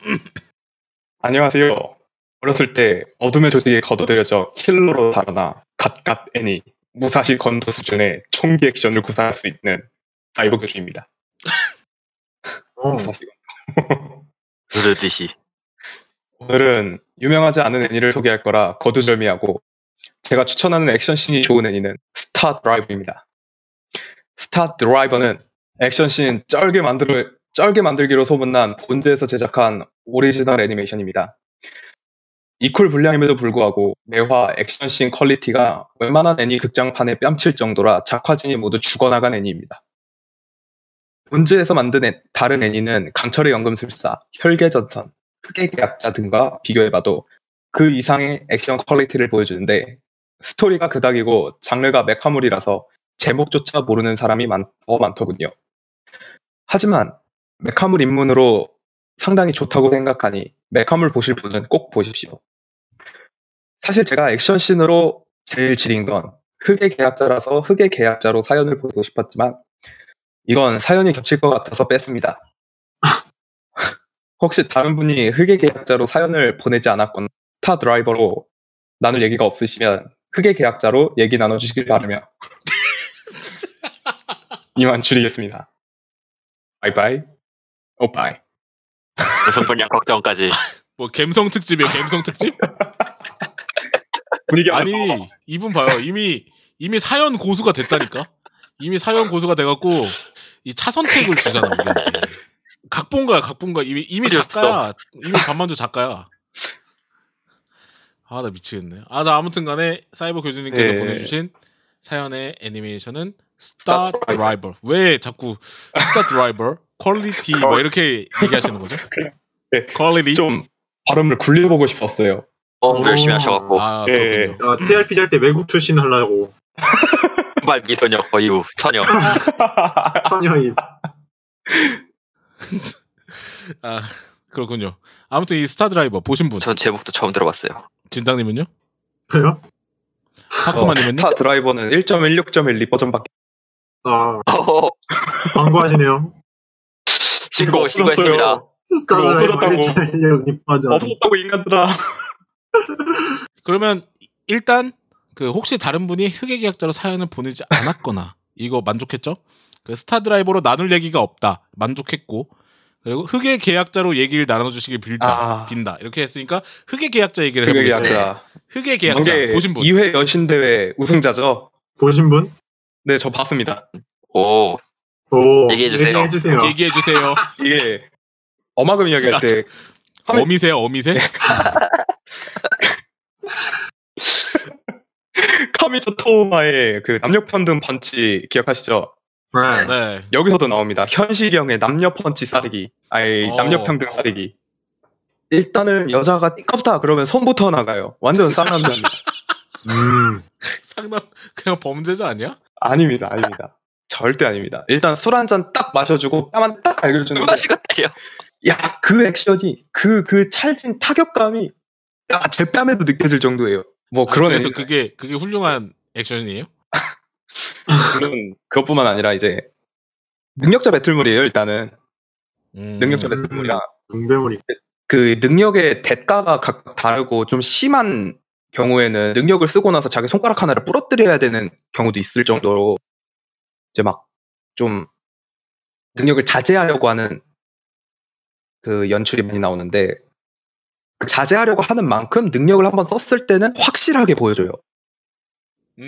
안녕하세요. 어렸을 때 어둠의 조직에 거둬들여져 킬러로 달아나 갓갓 애니 무사시 건도 수준의 총기 액션을 구사할 수 있는 사이버 교주입니다. 어. 무사시 누르듯이 오늘은 유명하지 않은 애니를 소개할 거라 거두절미하고 제가 추천하는 액션씬이 좋은 애니는 스타 드라이버입니다. 스타 드라이버는 액션씬 쩔게 만들 쩔게 만들기로 소문난 본즈에서 제작한 오리지널 애니메이션입니다. 2쿨 분량임에도 불구하고 매화 액션씬 quality가 웬만한 애니 극장판에 뺨칠 정도라 작화진이 모두 죽어나간 애니입니다. 본즈에서 만든 애- 다른 애니는 강철의 연금술사, 혈계전선, 흑의 계약자 등과 비교해봐도 그 이상의 액션 quality를 보여주는데 스토리가 그닥이고 장르가 메카물이라서 제목조차 모르는 사람이 많, 더 많더군요. 하지만 메카물 입문으로 상당히 좋다고 생각하니 메카물 보실 분은 꼭 보십시오. 사실 제가 액션 씬으로 제일 지린 건 흑의 계약자라서 흑의 계약자로 사연을 보고 싶었지만 이건 사연이 겹칠 것 같아서 뺐습니다. 혹시 다른 분이 흑의 계약자로 사연을 보내지 않았거나 스타 드라이버로 나눌 얘기가 없으시면 흑의 계약자로 얘기 나눠주시길 바라며 이만 줄이겠습니다. 바이바이. 오빠이. 무슨 분량 걱정까지 뭐 갬성 특집이에요. 갬성 특집? 분위기 아니 이분 봐요. 이미 이미 사연 고수가 됐다니까. 이미 사연 고수가 돼갖고 이 차 선택을 주잖아 우리한테. 각본가야 각본가 이미 이미. 작가야. 이미 반만주 작가야. 아 나 미치겠네. 아 나 아무튼간에 사이버 교주님께서 예. 보내주신 사연의 애니메이션은 스타 드라이버. 왜 자꾸 스타 드라이버 quality 뭐 이렇게 얘기하시는 거죠? 네. quality. 좀 발음을 굴려보고 싶었어요. 너무 열심히 오. 하셔갖고 아 예. 그렇군요. 어, TRPG 할때 외국 출신 하려고 말 미소녀 거유 처녀 처녀인. 아 그렇군요. 아무튼 이 스타 드라이버 보신 분 전 제목도 처음 들어봤어요 진당님은요? 그래요? 사쿠마님은요? 스타 드라이버는 1.16.1 버전밖에 아, 어허, 광고하시네요. 신고 신고했습니다 그거 없어졌다고. 맞아. 없었다고 인간들아. 그러면 일단 그 혹시 다른 분이 흑의 계약자로 사연을 보내지 않았거나 이거 만족했죠? 그 스타 드라이버로 나눌 얘기가 없다 만족했고 그리고 흑의 계약자로 얘기를 나눠주시길 빌다 아. 빈다 이렇게 했으니까 흑의 계약자 얘기를 그게 해보겠습니다. 약자. 흑의 계약자 보신 분 2회 여신대회 우승자죠. 보신 분? 네, 저 봤습니다. 오, 오, 얘기해주세요. 얘기해주세요. 얘기해 주세요. 이게 어마금 이야기할 때 화면- 어미세요 어미세? 카미초 토우마의 그 남녀 편등 펀치 기억하시죠? 네. 네. 여기서도 나옵니다. 현시경의 남녀 펀치 싸대기. 아니, 어. 남녀 평등 싸대기. 일단은 여자가 띠껍다 그러면 손부터 나가요. 완전 쌍남자입니다. 음, 상남 그냥 범죄자 아니야? 아닙니다, 아닙니다. 절대 아닙니다. 일단 술 한 잔 딱 마셔주고 뺨만 딱 갈겨주는데 마시고 때려. 야, 그 액션이 그그 찰진 타격감이 야, 제 뺨에도 느껴질 정도예요. 뭐 아, 그런 그래서 애니가- 그게 그게 훌륭한 액션이에요? 물론 그것뿐만 아니라 이제 능력자 배틀물이에요. 일단은 음. 능력자 음. 배틀물이라 동배물이. 그 능력의 대가가 각각 다르고 좀 심한 경우에는 능력을 쓰고 나서 자기 손가락 하나를 부러뜨려야 되는 경우도 있을 정도로 이제 막 좀 능력을 자제하려고 하는 그 연출이 많이 나오는데 그 자제하려고 하는 만큼 능력을 한번 썼을 때는 확실하게 보여줘요.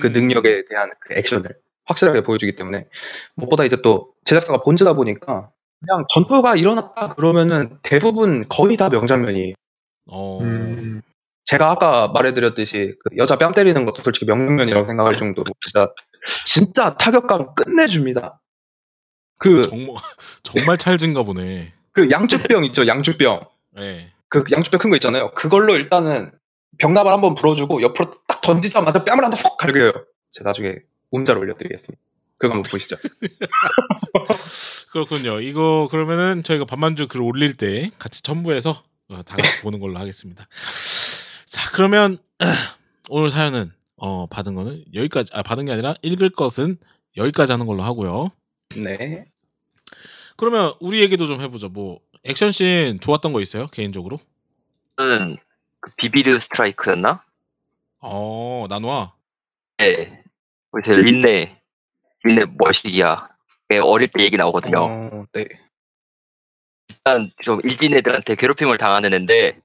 그 음. 능력에 대한 그 액션을 확실하게 보여주기 때문에 무엇보다 이제 또 제작사가 본즈다 보니까 그냥 전투가 일어났다 그러면은 대부분 거의 다 명장면이에요. 어. 음, 제가 아까 말해드렸듯이 그 여자 뺨 때리는 것도 솔직히 명장면이라고 생각할 정도로 진짜 진짜 타격감 끝내줍니다. 그, 정말 정말 찰진가 보네. 그 양주병 있죠, 양주병. 네. 그 양주병 큰 거 있잖아요. 그걸로 일단은 병나발 한번 불어주고 옆으로 딱 던지자마자 뺨을 한번 훅 갈겨요. 제가 나중에 음자를 올려드리겠습니다. 그거 한번 보시죠. 그렇군요. 이거 그러면은 저희가 반만주 글 올릴 때 같이 첨부해서 어, 다 같이 보는 걸로 하겠습니다. 자, 그러면 오늘 사연은 어, 받은 거는 여기까지 아 받은 게 아니라 읽을 것은 여기까지 하는 걸로 하고요. 네. 그러면 우리 얘기도 좀 해보죠. 뭐 액션씬 좋았던 거 있어요? 개인적으로? 저는 그 비비드 스트라이크였나? 어, 나누아. 네. 거기서 린네, 린네 머시기야. 예, 어릴 때 얘기 나오거든요. 어, 네. 일단 좀 일진 애들한테 괴롭힘을 당하는 애인데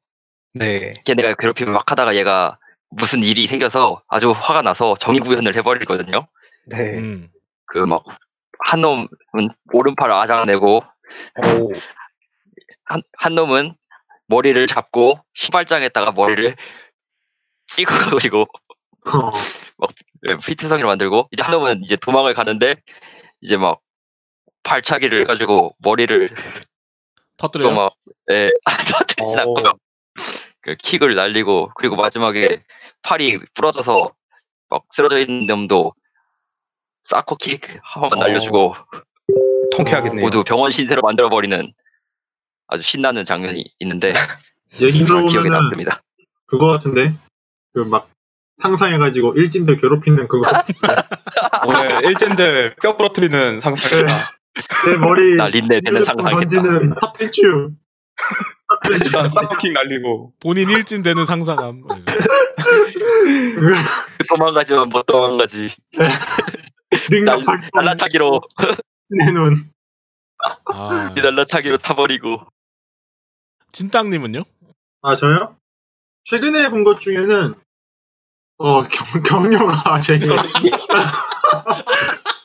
네. 걔네가 괴롭힘을 막 하다가 얘가 무슨 일이 생겨서 아주 화가 나서 정의 구현을 해버리거든요. 네. 음. 그막 한 놈은 오른팔을 아작내고 오. 한, 한 놈은 머리를 잡고 시발장에다가 머리를 찍어가지고 어, 예, 피트성이를 만들고 이제 한 놈은 이제 도망을 가는데 이제 막 발차기를 해가지고 머리를 터뜨려요. 또막 예, 터뜨리진 어. 않고요. 그 킥을 날리고 그리고 마지막에 팔이 부러져서 막 쓰러져 있는 놈도 사코 킥 한번 어. 날려주고 통쾌하겠네요. 모두 병원 신세로 만들어 버리는 아주 신나는 장면이 있는데 얘기 정말 기억에 남습니다. 그거 같은데? 그 막 상상해가지고 일진들 괴롭히는 그거. 오늘 일진들 뼈 부러뜨리는 상상이다. 내 머리 나 린네 되는 상상이겠다. 던지는 사필추. 일단 쌍코킹 날리고 본인 일진 되는 상상함. 도망가지만 못 도망가지. 날- 발동 날라차기로 내놓은 아, 날라차기로 타버리고 진땅님은요? 아 저요? 최근에 본 것 중에는 어 경, 경료가 제일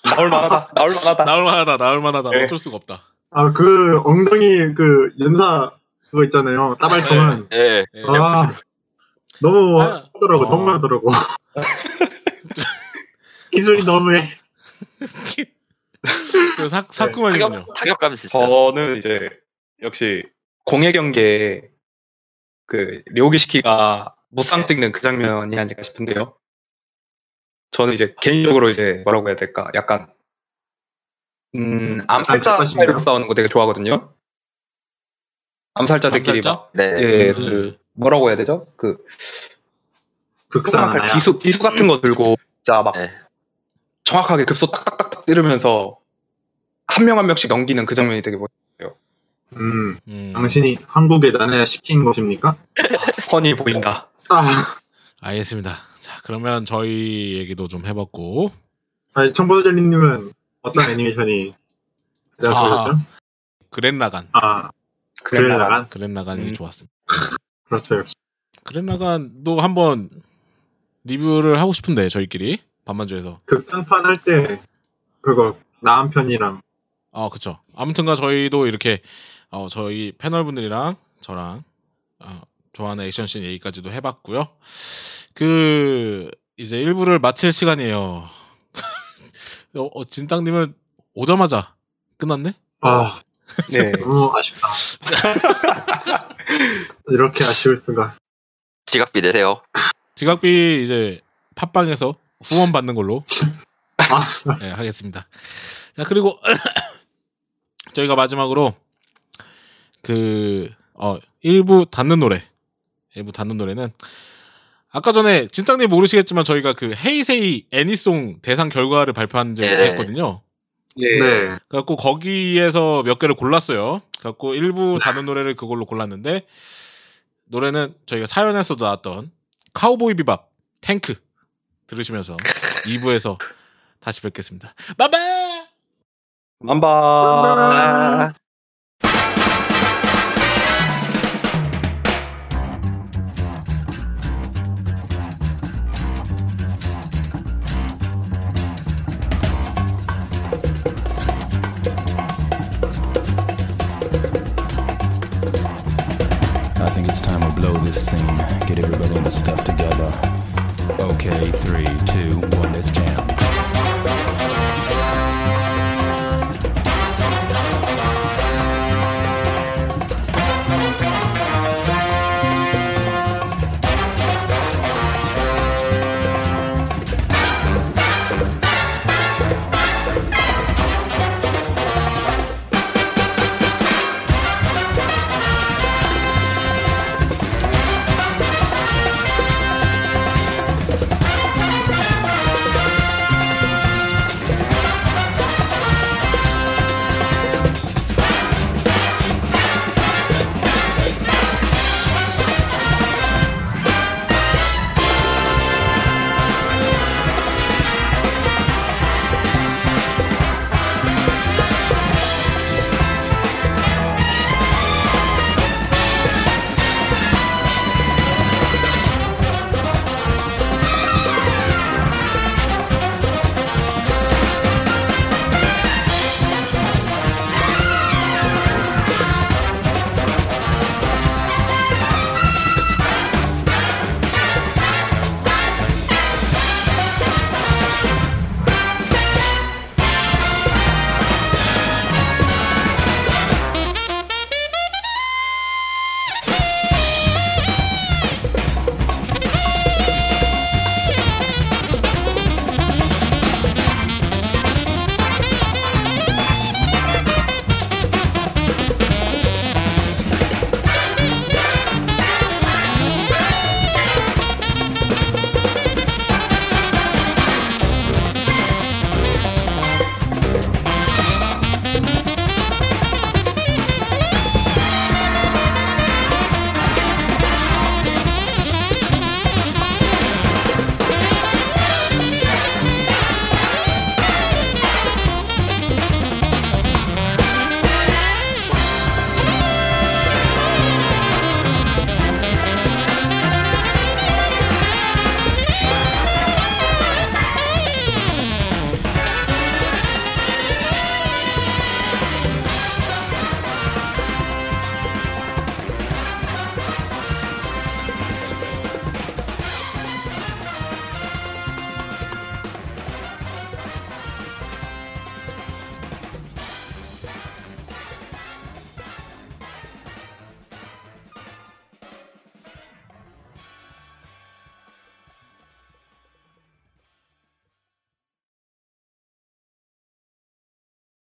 나올 만하다. 나올 만하다. 나올 만하다. 나올 만하다. 네. 어쩔 수가 없다. 아 그 엉덩이 그 연사 그거 있잖아요 따발총은 예. 예. 아 너무 아, 하더라고 어. 너무 하더라고 기술이 너무해 그 사, 사쿠만이군요. 타격, 타격감 진짜. 저는 이제 역시 공예 경기에 그 료기시키가 무쌍 찍는 그 장면이 아닐까 싶은데요. 저는 이제 개인적으로 이제 뭐라고 해야 될까? 약간 음 암살자 아, 스타일로 싸우는 거 되게 좋아하거든요. 암살자들끼리 암살자? 막 네. 예, 음. 그 뭐라고 해야 되죠? 그 극상 기수 기수 같은 거 들고 진짜 막 네. 정확하게 급소 딱딱딱딱 때리면서 한 명 한 명씩 넘기는 그 장면이 되게 멋- 음 음, 당신이 한국에 나눠야 시킨 것입니까? 선이 보인다. 아 알겠습니다. 자, 그러면 저희 얘기도 좀 해봤고. 아니 청보도젤리님은 어떤 애니메이션이 가장 아. 좋으셨죠? 그랜라간. 아 그래 나간. 나간 그랜라간이 음. 좋았습니다. 그렇죠 역시 그랜라간도 한번 리뷰를 하고 싶은데 저희끼리 반만주에서 극장판 할 때 그거 나한 편이랑 아 그쵸 아무튼가 저희도 이렇게 어, 저희 패널 분들이랑 저랑 어, 좋아하는 액션씬 얘기까지도 해봤고요 그 이제 1부를 마칠 시간이에요 어, 어, 진땅님은 오자마자 끝났네? 아 네. 너무 아쉽다 이렇게 아쉬울 수가 지각비 내세요. 지각비 이제 팟빵에서 후원 받는 걸로 아. 네, 하겠습니다. 자 그리고 저희가 마지막으로 그 어, 1부 닫는 노래 1부 닫는 노래는 아까 전에 진땅님 모르시겠지만 저희가 그 헤이세이 애니송 대상 결과를 발표한 적이 네. 있거든요. 예. 네 그래갖고 거기에서 몇 개를 골랐어요. 그래갖고 1부 닫는 노래를 그걸로 골랐는데 노래는 저희가 사연에서도 나왔던 카우보이 비밥 탱크 들으시면서 2부에서 다시 뵙겠습니다. 바이바이! 만바. this stuff together. Okay, three, two,